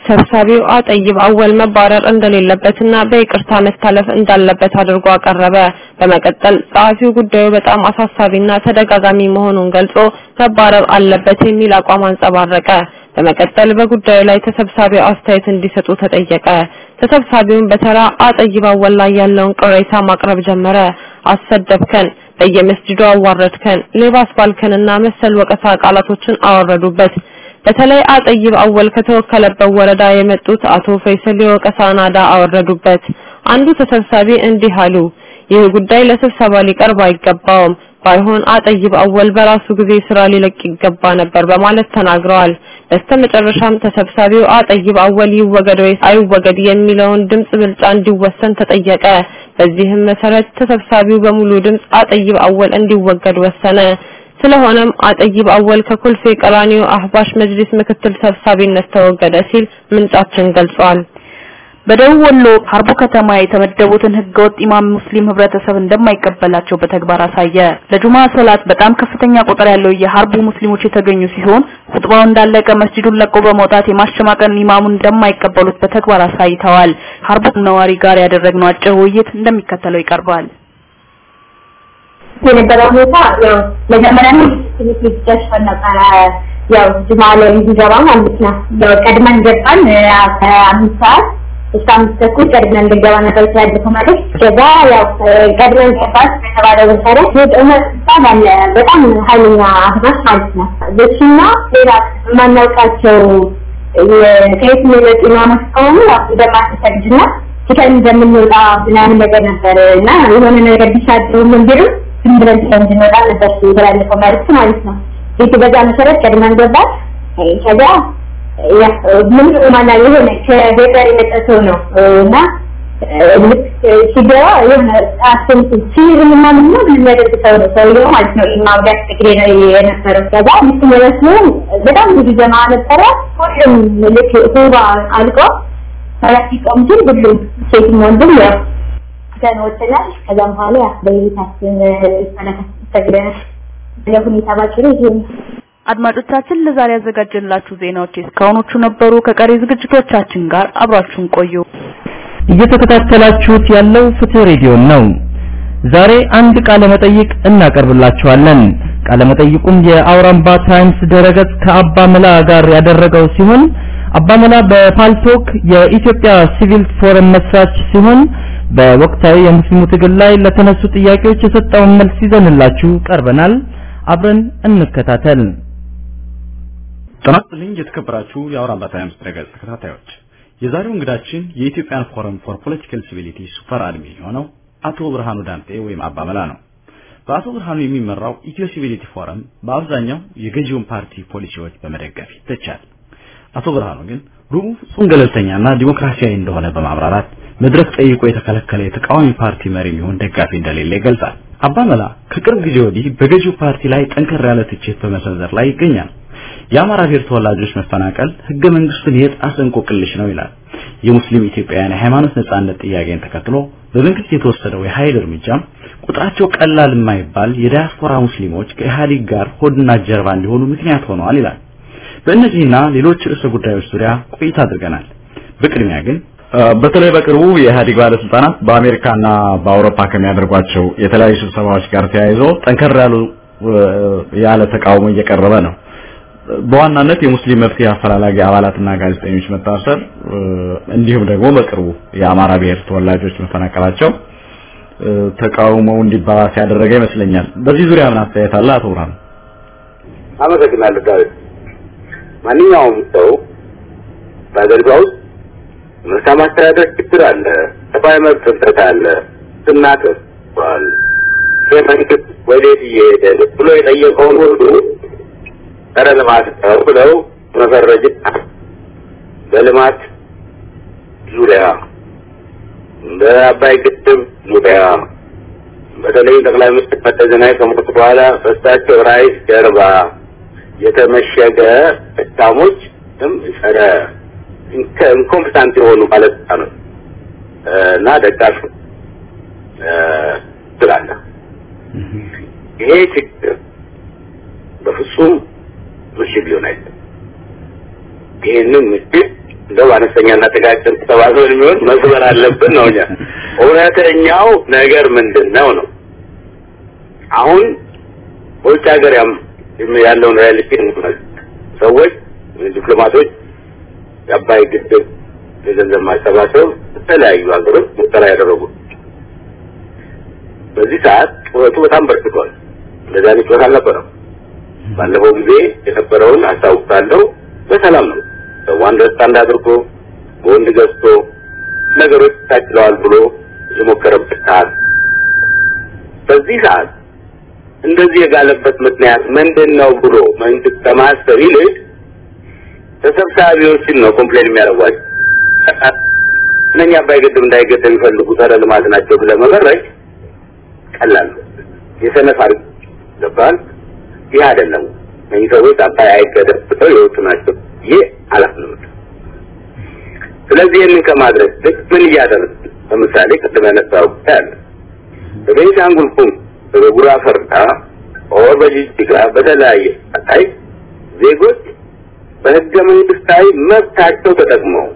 ሰብሳቢው አጠይብ አወል መባረር እንደሌለበትና በይቅርታ መታለፍ እንዳለበት አድርጎ አቀረበ። በመቀጠል ጸሐፊው ጉዳዩ በጣም አሳሳቢና ተደጋጋሚ መሆኑን ገልጾ መባረር አለበት የሚል አቋም አንጸባረቀ። በመቀጠል በጉዳዩ ላይ ተሰብሳቢው አስተያየት እንዲሰጡ ተጠየቀ። ተሰብሳቢውን በተራ አጠይብ አወል ላይ ያለውን ቅሬታ ማቅረብ ጀመረ። አሰደብከን፣ በየመስጂዱ አዋረድከን፣ ሌባ አስባልከንና መሰል ወቀሳ ቃላቶችን አወረዱበት። በተለይ አጠይብ አወል ከተወከለበት ወረዳ የመጡት አቶ ፈይሰል የወቀሳ ናዳ አወረዱበት። አንዱ ተሰብሳቢ እንዲህ አሉ። ይህ ጉዳይ ለስብሰባ ሊቀርብ አይገባውም። ባይሆን አጠይብ አወል በራሱ ጊዜ ስራ ሊለቅ ይገባ ነበር በማለት ተናግረዋል። በስተመጨረሻም ተሰብሳቢው አጠይብ አወል ይወገድ ወይስ አይወገድ የሚለውን ድምጽ ብልጫ እንዲወሰን ተጠየቀ። በዚህም መሰረት ተሰብሳቢው በሙሉ ድምጽ አጠይብ አወል እንዲወገድ ወሰነ። ስለሆነም አጠይብ አወል ከኮልፌ ቀራኒዮ አህባሽ መጅሊስ ምክትል ሰብሳቢነት ተወገደ ሲል ምንጫችን ገልጿል። በደቡብ ወሎ ሀርቡ ከተማ የተመደቡትን ህገወጥ ኢማም ሙስሊም ህብረተሰብ እንደማይቀበላቸው በተግባር አሳየ። ለጁማ ሶላት በጣም ከፍተኛ ቁጥር ያለው የሀርቡ ሙስሊሞች የተገኙ ሲሆን ኹጥባው እንዳለቀ መስጂዱን ለቆ በመውጣት የማሸማቀን ኢማሙን እንደማይቀበሉት በተግባር አሳይተዋል። ሀርቡ ነዋሪ ጋር ያደረግነው አጭር ውይይት እንደሚከተለው ይቀርባል። የነበረው ሁኔታ ያው መጀመሪያ ትንሽ ሊደርሰን ነበረ ያው ጅማ ላይ እንዲገባ ማለት ነው። ያው ቀድመን ገባን ከአምስት ሰዓት እስከ አምስት ተኩል ቀድመን እንድንገባ ነበር የተላለፈው ማለት ከዛ ያው ቀድመን ገባን በተባለው መሰረት የጦርነት ስልጣን አለ በጣም ኃይለኛ አህማስ ማለት ነው። እሱና ሌላ የማናውቃቸው ከየት የሚመጡ ኢማሞች ከሆኑ እንደማትሰግድና ትተን እንደምንወጣ ምናምን ነገር ነበር እና የሆነ ነገር ቢሻደው ምን ዝም ብለን ትተን እንድንወጣ ነበር የተላለፈው መልዕክት ማለት ነው። ቤቱ በዛ መሰረት ቀድመን ገባን። ከዛ ምን ማና የሆነ ከገጠር የመጣ ሰው ነው እና ሲገባ የሆነ ሲር ምናምን ነው የሚያደርግ ሰው ነው ሰውየው ማለት ነው። ጋር ትግሬ ነው የነበረው። ከዛ ልክ መለስ በጣም ብዙ ጀማ ነበረ። ሁሉም ልክ ሁባ አልቆ ሲቆም ግን ሁሉም ሴትም ወንድም ያው ወጥተናል። ከዛም በኋላ በቤታችን ሰግደናል። ለሁኔታ ባጭሩ ይሄ ነው። አድማጮቻችን ለዛሬ ያዘጋጀንላችሁ ዜናዎች እስካሁኖቹ ነበሩ። ከቀሪ ዝግጅቶቻችን ጋር አብራችሁን ቆዩ። እየተከታተላችሁት ያለው ፍትህ ሬዲዮ ነው። ዛሬ አንድ ቃለ መጠይቅ እናቀርብላችኋለን። ቃለ መጠይቁም የአውራምባ ታይምስ ድረገጽ ከአባ መላ ጋር ያደረገው ሲሆን አባ መላ በፓልቶክ የኢትዮጵያ ሲቪል ፎረም መስራች ሲሆን በወቅታዊ የሙስሊሙ ትግል ላይ ለተነሱ ጥያቄዎች የሰጠውን መልስ ይዘንላችሁ ቀርበናል። አብረን እንከታተል። ጤና ይስጥልኝ የተከበራችሁ የአውራምባ ታይምስ ድረገጽ ተከታታዮች የዛሬው እንግዳችን የ Ethiopian forum for political civility super admin የሆነው አቶ ብርሃኑ ዳምጤ ወይም አባመላ ነው። በአቶ ብርሃኑ የሚመራው ኢትዮ civility forum በአብዛኛው የገዢውን ፓርቲ ፖሊሲዎች በመደገፍ ይተቻል። አቶ ብርሃኑ ግን ፍጹም ገለልተኛና ዲሞክራሲያዊ እንደሆነ በማብራራት መድረክ ጠይቆ የተከለከለ የተቃዋሚ ፓርቲ መሪ ይሁን ደጋፊ እንደሌለ ይገልጻል። አባመላ ከቅርብ ጊዜ ወዲህ በገዢው ፓርቲ ላይ ጠንከር ያለ ትችት በመሰንዘር ላይ ይገኛል። የአማራ ብሔር ተወላጆች መፈናቀል ህገ መንግስቱን የጣሰ እንቆቅልሽ ነው ይላል። የሙስሊም ኢትዮጵያውያን የሃይማኖት ነጻነት ጥያቄን ተከትሎ በመንግስት የተወሰደው የኃይል እርምጃም ቁጥራቸው ቀላል የማይባል የዲያስፖራ ሙስሊሞች ከኢህአዴግ ጋር ሆድና ጀርባ እንዲሆኑ ምክንያት ሆነዋል ይላል። በእነዚህና ሌሎች ርዕሰ ጉዳዮች ዙሪያ ቆይታ አድርገናል። በቅድሚያ ግን በተለይ በቅርቡ የኢህአዴግ ባለስልጣናት በአሜሪካና በአውሮፓ ከሚያደርጓቸው የተለያዩ ስብሰባዎች ጋር ተያይዞ ጠንከር ያሉ ያለ ተቃውሞ እየቀረበ ነው። በዋናነት የሙስሊም መፍትሄ አፈላላጊ አባላትና ጋዜጠኞች መታሰር እንዲሁም ደግሞ በቅርቡ የአማራ ብሔር ተወላጆች መፈናቀላቸው ተቃውሞው እንዲባባስ ያደረገ ይመስለኛል። በዚህ ዙሪያ ምን አስተያየት አለ አቶ ብርሃኑ? አመሰግናለሁ ማንኛውም ሰው በአገሪቷ መልካም አስተዳደር ችግር አለ፣ ሰብአዊ መብት ጥሰት አለ፣ ስናጥፋል፣ የመንግስት ወዴት እየሄደ ብሎ የጠየቀውን ሁሉ ጸረ ልማት ነው ብለው መፈረጅ በልማት ዙሪያ በአባይ ግድብ ዙሪያ በተለይ ጠቅላይ ሚኒስትር መለስ ዜናዊ ከሞቱ በኋላ በእሳቸው ራዕይ ጀርባ የተመሸገ እታሞች ጸረ ኢንኮምፒታንት የሆኑ ባለስልጣኖች እና ደጋፊ ስላለ ይሄ ችግር በፍጹም ምሽግ ሊሆን አይችልም። ይህንን ምሽግ እንደው አነስተኛና ጥቃቅን ተሰባስበን የሚሆን መስበር አለብን ነው። እኛ እውነተኛው ነገር ምንድን ነው ነው አሁን በውጭ ሀገር ያለውን reality ሰዎች ዲፕሎማቶች የአባይ ግድብ የገንዘብ ማሰባሰብ በተለያዩ ሀገሮች ሙከራ ያደረጉ በዚህ ሰዓት ጩኸቱ በጣም በርክቷል። እንደዛ አይነት ጩኸት አልነበረም። ባለፈው ጊዜ የነበረውን አስታውሳለሁ። በሰላም ነው ሰው understand አድርጎ ቦንድ ገዝቶ ነገሮች ተሻሽለዋል ብሎ የሞከረበት ሰዓት በዚህ ሰዓት እንደዚህ የጋለበት ምክንያት ምንድን ነው ብሎ መንግስት ከማሰብ ይልቅ ተሰብሳቢዎችን ነው ኮምፕሌን የሚያደርጓቸው። እነኛ አባይ ግድብ እንዳይገደብ የሚፈልጉ ጸረ ልማት ናቸው ብለህ መፈረጅ ቀላል የሰነፍ ገባል። ይህ አይደለም። እነዚህ ሰዎች አባይ አይገደብ ብለው የወጡ ናቸው። ይህ አላፍንምት። ስለዚህ ይህንን ከማድረግ ልክ ምን እያደረግ ለምሳሌ ቅድም ያነሳው ጉዳይ አለ። በቤንሻንጉል ጉሙዝ በጉራ ፈርዳ or በጂጂጋ በተለያየ አታይ ዜጎች በህገ መንግስታዊ መብታቸው ተጠቅመው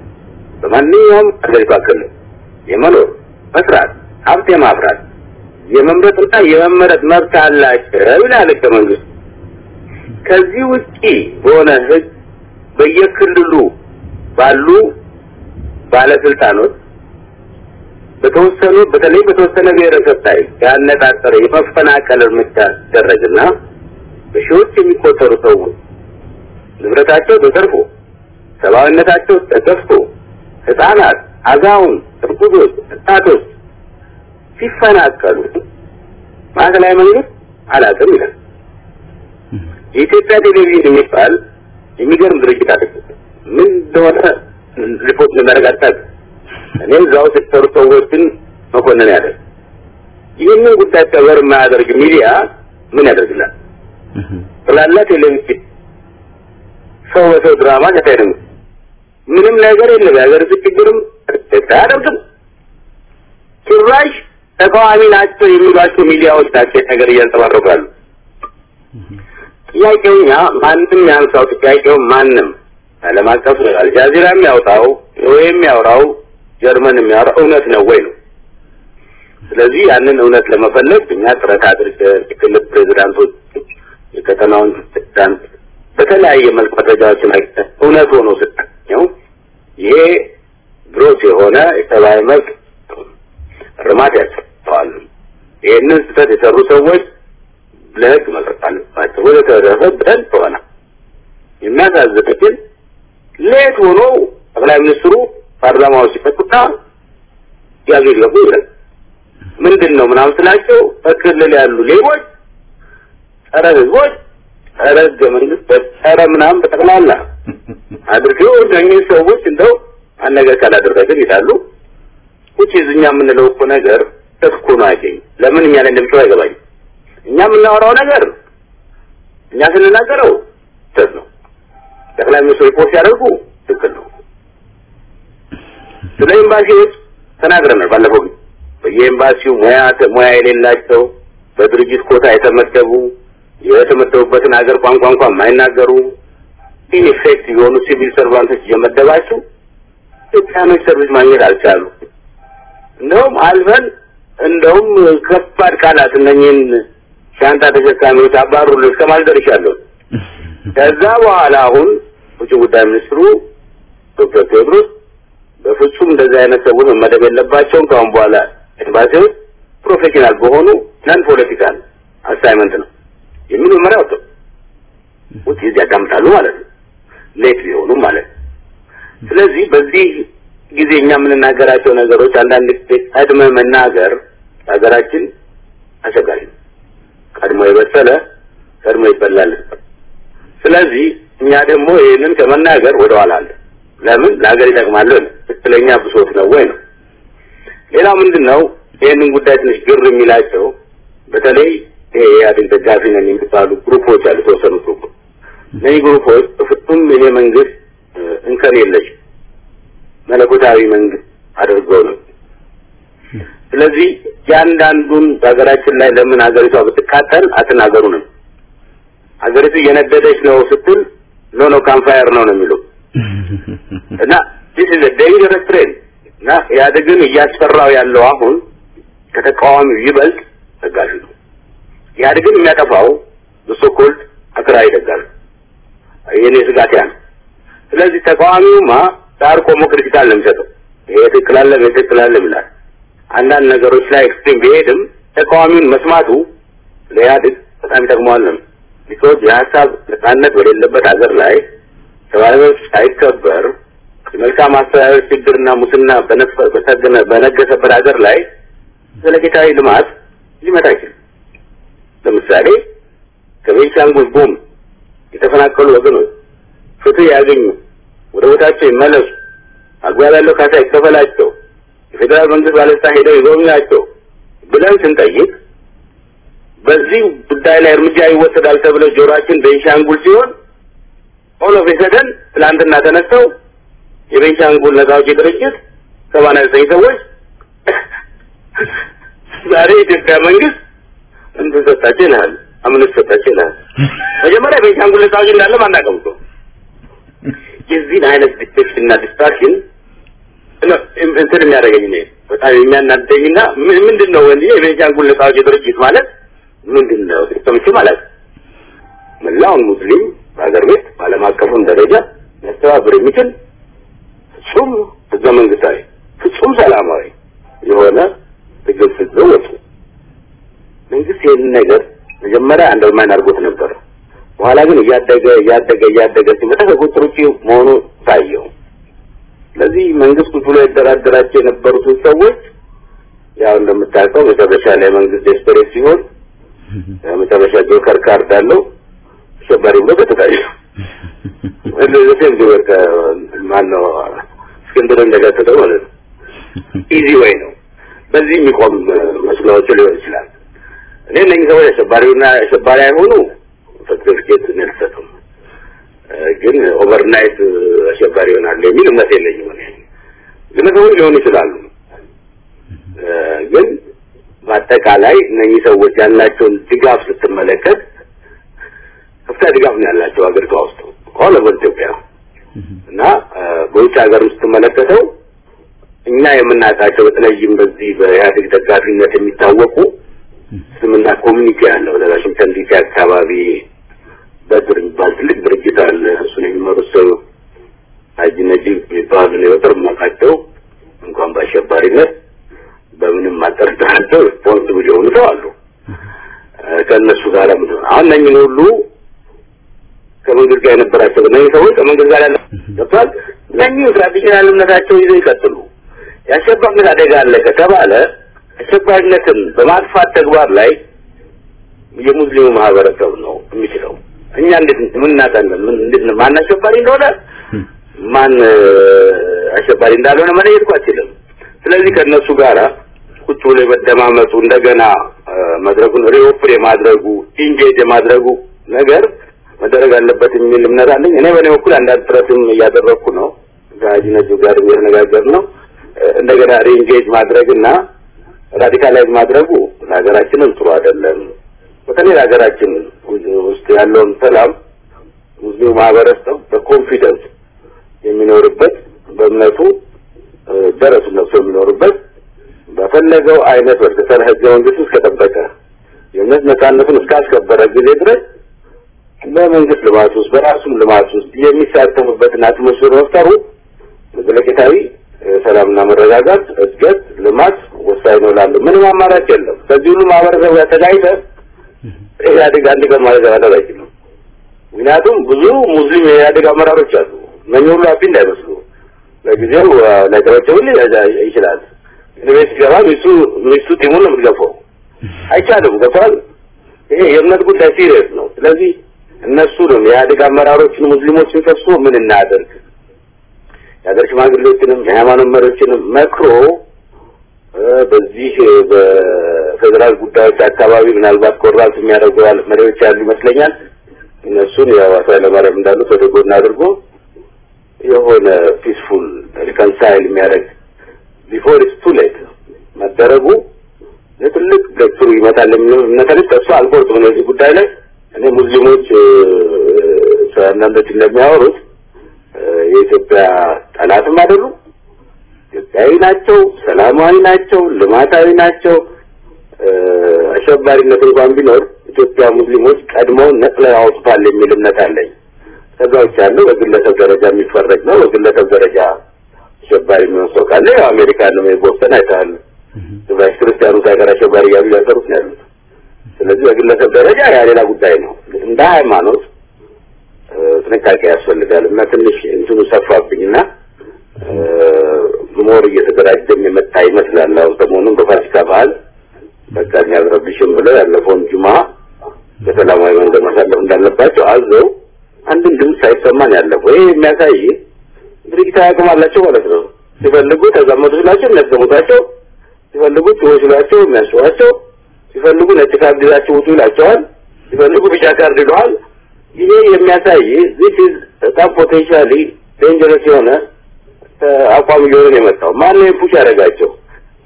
በማንኛውም አገሪቷ ክልል የመኖር መስራት፣ ሀብት የማፍራት የመምረጥና የመመረጥ መብት አላቸው ይላል ህገ መንግስቱ። ከዚህ ውጪ በሆነ ህግ በየክልሉ ባሉ ባለስልጣኖች በተወሰኑ በተለይ በተወሰነ ብሔረሰብ ላይ ያነጣጠረ የመፈናቀል እርምጃ ሲደረግና በሺዎች የሚቆጠሩ ሰዎች ንብረታቸው ተዘርፎ ሰብአዊነታቸው ተገፍቶ ህፃናት፣ አዛውንት፣ እርጉዞች፣ ወጣቶች ሲፈናቀሉ ማዕከላዊ መንግስት አላውቅም ይላል። የኢትዮጵያ ቴሌቪዥን የሚባል የሚገርም ድርጅት አለ። ምን እንደሆነ ሪፖርት እንደሚያደርግ አታውቅም። እኔም እዛው ሲሰሩ ሰዎችን መኮንን ያለ ይህንን ጉዳይ ከበር የማያደርግ ሚዲያ ምን ያደርግላል? ጠቅላላ ቴሌቪዥን ሰው በሰው ድራማ ተካሄደ። ምንም ነገር የለም። የሀገሪቱ ችግርም አያደርግም። ጭራሽ ተቃዋሚ ናቸው የሚሏቸው ሚዲያዎች ናቸው ነገር እያንጸባረቁ ያሉ። ጥያቄው እኛ ማንም ያንሳው ጥያቄው ማንም ዓለም አቀፍ አልጃዚራ የሚያወጣው ወይም የሚያወራው ጀርመን የሚያወራው እውነት ነው ወይ ነው። ስለዚህ ያንን እውነት ለመፈለግ እኛ ጥረት አድርገን የክልል ፕሬዚዳንቶች፣ የከተማውን ፕሬዚዳንት በተለያየ መልክ መረጃዎችን አይተን እውነት ሆኖ ስታኘው ይሄ ግሮስ የሆነ የሰብአዊ መብት እርማት ያስፈልገዋል። ይህንን ስህተት የሰሩ ሰዎች ለህግ መቅረብ አለባቸው። ወደ ተረፈ ብለን ሆነ የሚያሳዝን ግን ሌት ሆኖ ጠቅላይ ሚኒስትሩ ፓርላማው ሲፈቱና ያገለጉ ይላል። ምንድን ነው ምናምን ስላቸው በክልል ያሉ ሌቦች፣ ጸረ ህዝቦች፣ ጸረ ህገ መንግስት፣ ጸረ ምናምን በጠቅላላ አድርገው እነኚህ ሰዎች እንደው አንድ ካላደረግን ይላሉ። ውጭ እኛ የምንለው እኮ ነገር ተስኮ ነው አይገኝ። ለምን እኛ ላይ እንደምጮህ አይገባኝም። እኛ የምናወራው ነገር እኛ ስንናገረው ስህተት ነው። ጠቅላይ ሚኒስትሩ ሪፖርት ሲያደርጉ ትክክል ነው። ስለ ኤምባሲዎች ተናግረናል ባለፈው በየኤምባሲው ሙያ ሙያ የሌላቸው በድርጅት ኮታ የተመደቡ የተመደቡበትን ሀገር ቋንቋ እንኳን የማይናገሩ in fact የሆኑ civil servant ኦች እየመደባችሁ ኢትዮጵያኖች service ማግኘት አልቻሉ። እንደውም አልፈን እንደውም ከባድ ቃላት እነኝህን ሻንጣ ተሸካሚዎች አባሩልን እስከ ማለት ደርሻለሁ። ከዛ በኋላ አሁን ውጭ ጉዳይ ሚኒስትሩ ዶክተር ቴዎድሮስ በፍጹም እንደዚህ አይነት ሰዎች መመደብ የለባቸውም ከአሁን በኋላ ኤምባሲዎች professional በሆኑ non political assignment ነው የሚል መመሪያ ወጥቶ ውጤት ማለት ነው። ሌት ቢሆኑም ማለት ስለዚህ በዚህ ጊዜ እኛ የምንናገራቸው ነገሮች አንዳንድ ጊዜ ቀድመ መናገር ሀገራችን አስቸጋሪ ነው። ቀድሞ የበሰለ ቀድሞ ይበላል። ስለዚህ እኛ ደግሞ ይህንን ከመናገር ወደ ኋላ አለ። ለምን ለሀገር ይጠቅማል? ትክክለኛ ብሶት ነው ወይ ነው። ሌላው ምንድን ነው ይህንን ጉዳይ ትንሽ ግር የሚላቸው በተለይ የኢህአዴግ ደጋፊ ነን የሚባሉ group ኦች አሉ። የተወሰኑ group ኦች እነዚህ group ኦች በፍጹም ይሄ መንግስት እንከን የለሽ መለኮታዊ መንግስት አድርገው ነው። ስለዚህ ያንዳንዱን በሀገራችን ላይ ለምን ሀገሪቷ ብትቃጠል አትናገሩ ነው። ሀገሪቱ እየነደደች ነው ስትል no no campfire ነው ነው የሚለው እና this is dangerous trend እና ኢህአዴግን እያስፈራው ያለው አሁን ከተቃዋሚው ይበልጥ ደጋፊ ነው። ኢህአዴግን የሚያጠፋው በ so called አገራዊ ደጋፊ የኔ ስጋት ያ ነው። ስለዚህ ተቃዋሚውማ ዳር ቆሞ critical ነው የሚሰጠው። ይሄ ትክክል አለ፣ ይሄ ትክክል አለ ይላል። አንዳንድ ነገሮች ላይ extreme ቢሄድም ተቃዋሚውን መስማቱ ለኢህአዴግ በጣም ይጠቅመዋል ነው። because የሀሳብ ነጻነት በሌለበት ሀገር ላይ ሰብአዊ መብት ሳይከበር የመልካም አስተዳደር ችግርና ሙስና በነገሰበት ሀገር ላይ ዘለቄታዊ ልማት ሊመጣ አይችልም። ለምሳሌ ከቤንሻንጉል ጉሙዝ የተፈናቀሉ ወገኖች ፍትህ ያገኙ፣ ወደ ቦታቸው ይመለሱ፣ አግባብ ያለው ካሳ ይከፈላቸው፣ የፌዴራል መንግስት ባለስልጣን ሄደው ይጎብኛቸው ብለን ስንጠይቅ በዚህ ጉዳይ ላይ እርምጃ ይወሰዳል ተብለው ጆሮአችን ቤንሻንጉል ሲሆን all of ትላንትና ተነስተው የቤንሻንጉል ነጻ አውጪ ድርጅት ሰማንያ ዘጠኝ ሰዎች ዛሬ የኢትዮጵያ መንግስት እንትን ሰጣቸው ይልሃል፣ አምስት ሰጣቸው መጀመሪያ ቤንሻንጉል ነጻ አውጪ እንዳለ ማናውቀው እኮ የዚህን አይነት deception እና distraction እንትን የሚያደርገኝ እኔ በጣም የሚያናደኝና ምንድን ነው ወንድ የቤንሻንጉል ድርጅት ማለት ምንድን ነው? ማለት መላውን ሙስሊም በሀገር ቤት በዓለም አቀፉም ደረጃ ሊያስተባብር የሚችል ፍጹም ህገ መንግስታዊ ፍጹም ሰላማዊ የሆነ ትግል ወጡ። መንግስት ይህንን ነገር መጀመሪያ አንደርማይን አድርጎት ነበር። በኋላ ግን እያደገ እያደገ እያደገ ሲመጣ ከቁጥር ውጭ መሆኑ ታየው። ስለዚህ መንግስት ቁጭ ብሎ ይደራደራቸው የነበሩትን ሰዎች ያው እንደምታውቀው መጨረሻ ላይ መንግስት desperate ሲሆን መጨረሻ joker card አለው አሸባሪ ብሎ ከተታየ ለዘሴም joker ማነው እስክንድር እንደገተተው ማለት ነው። easy way ነው። በዚህ የሚቆም መስሏቸው ሊሆን ይችላል። እኔ እነኝህ ሰዎች አሸባሪውና አሸባሪ አይሆኑ ሰርቲፊኬት አልሰጥም፣ ግን overnight አሸባሪ ይሆናሉ የሚል እምነት የለኝም። እኔ። ግለሰቦች ሊሆኑ ይችላሉ፣ ግን በአጠቃላይ እነኚህ ሰዎች ያላቸውን ድጋፍ ስትመለከት ከፍተኛ ድጋፍ ነው ያላቸው ሀገሪቷ ውስጥ ሆነ በኢትዮጵያ እና በውጭ ሀገር ውስጥ ስትመለከተው እኛ የምናውቃቸው በተለይም በዚህ በኢህአዴግ ደጋፊነት የሚታወቁ ስምና community ያለው ለዋሽንግተን ዲሲ አካባቢ በድር የሚባል ትልቅ ድርጅት አለ። እሱን የሚመሩት ሰው ሀጂ ነጂብ የሚባሉ የወጥር ማቃቸው እንኳን በአሸባሪነት በምንም አጠርጥራቸው responsible የሆኑ ሰው አሉ። ከእነሱ ጋር ነው አሁን እነኝን ሁሉ ከመንግስት ጋር የነበራቸው እነኝህ ሰዎች ከመንግስት ጋር ያለ ገብቷል። እነኝህ traditional እምነታቸው ይዘው ይቀጥሉ። የአሸባሪነት አደጋ አለ ከተባለ አሸባሪነትን በማጥፋት ተግባር ላይ የሙስሊሙ ማህበረሰብ ነው የሚችለው። እኛ እንዴት? ምን እንዴት ማን አሸባሪ እንደሆነ ማን አሸባሪ እንዳልሆነ መለየት እኮ አትችልም። ስለዚህ ከእነሱ ጋራ ቁጭ ብሎ የመደማመጡ እንደገና መድረኩን reopen የማድረጉ engage የማድረጉ ነገር መደረግ አለበት የሚል እምነት አለኝ። እኔ በእኔ በኩል አንዳንድ ጥረትም እያደረግኩ ነው። ከሀጂ ጋር እየተነጋገር ነው። እንደገና reengage ማድረግና radicalize ማድረጉ ለሀገራችንም ጥሩ አይደለም። በተለይ ለሀገራችን ውስጥ ያለውን ሰላም ሙስሊሙ ማህበረሰብ በ confidence የሚኖርበት በእምነቱ ደረቱን ነፍቶ የሚኖርበት በፈለገው አይነት በተሰራ ህገ መንግስት እስከጠበቀ የእምነት ነጻነቱን እስካስከበረ ጊዜ ድረስ በመንግስት ልማት ውስጥ በራሱም ልማት ውስጥ የሚሳተፉበትን atmosphere መፍጠሩ ዘለቄታዊ ሰላምና መረጋጋት፣ እድገት፣ ልማት ወሳኝ ነው እላለሁ። ምንም አማራጭ የለም። ከዚህ ሁሉ ማህበረሰብ ጋር ኢህአዴግ አንድ ቀን ማለት ማድረግ አይችልም። ምክንያቱም ብዙ ሙስሊም የኢህአዴግ አመራሮች አሉ። እነኚህ ሁሉ happy እንዳይመስሉ ለጊዜው ላይጨበጭቡልህ ይችላል። ቤት ሲገባ ሚስቱ ሚስቱ ጢሙን ነው የምትገፋው። አይቻልም። ገብቶሃል? ይሄ የእምነት ጉዳይ serious ነው። ስለዚህ እነሱ ነው የኢህአዴግ አመራሮችን ሙስሊሞችን ሰብስቦ ምን እናደርግ የሀገር ሽማግሌዎችንም የሃይማኖት መሪዎችንም መክሮ በዚህ በፌዴራል ጉዳዮች አካባቢ ምናልባት corrupt የሚያደርጉ መሪዎች ያሉ ይመስለኛል። እነሱን ያው አቶ ኃይለማርያም እንዳሉት ወደ ጎን አድርጎ የሆነ peaceful reconcile የሚያደርግ before it's too late መደረጉ ለትልቅ breakthrough ይመጣል የሚለው እምነት ተስፋ አልቆርጥም በዚህ ጉዳይ ላይ እኔ ሙስሊሞች አንዳንዶች እንደሚያወሩት የኢትዮጵያ ጠላትም አይደሉም። ኢትዮጵያዊ ናቸው፣ ሰላማዊ ናቸው፣ ልማታዊ ናቸው። አሸባሪነት እንኳን ቢኖር ኢትዮጵያ ሙስሊሞች ቀድመው ነጥለው ያወጡታል የሚል እምነት አለኝ። ከዛ ውጭ ያለው በግለሰብ ደረጃ የሚፈረጅ ነው። በግለሰብ ደረጃ አሸባሪ የሚሆን ሰው ካለ ያው አሜሪካ ነው ቦስተን አይተሃል። ግማሽ ክርስቲያኖች ሀገር አሸባሪ እያሉ እያሰሩት ነው ያሉት። ስለዚህ በግለሰብ ደረጃ ያ ሌላ ጉዳይ ነው። እንደ ሃይማኖት ጥንቃቄ ያስፈልጋል እና ትንሽ እንትኑ ሰፋብኝና more እየተደራጀም የመጣ ይመስላል። አሁን ሰሞኑን በፋሲካ በዓል በቃ የሚያዝረብሽም ብለው ያለፈውን ጁማ በሰላማዊ መንገድ ማሳለፍ እንዳለባቸው አዘው አንድም ድምፅ ሳይሰማን ያለፈው ይሄ የሚያሳይ ድርጊታዊ አቅም አላቸው ማለት ነው። ሲፈልጉ ተዛመቱ ስላቸው የሚያስገሙታቸው፣ ሲፈልጉ ጭሆ ሲሏቸው የሚያስጨዋቸው፣ ሲፈልጉ ነጭ ካርድ ይዛቸው ውጡ ይላቸዋል፣ ሲፈልጉ ቢጫ ካርድ ይለዋል። ይሄ የሚያሳይ this is በጣም potentially dangerous የሆነ አቋም እየሆነ የመጣው። ማን push ያደረጋቸው?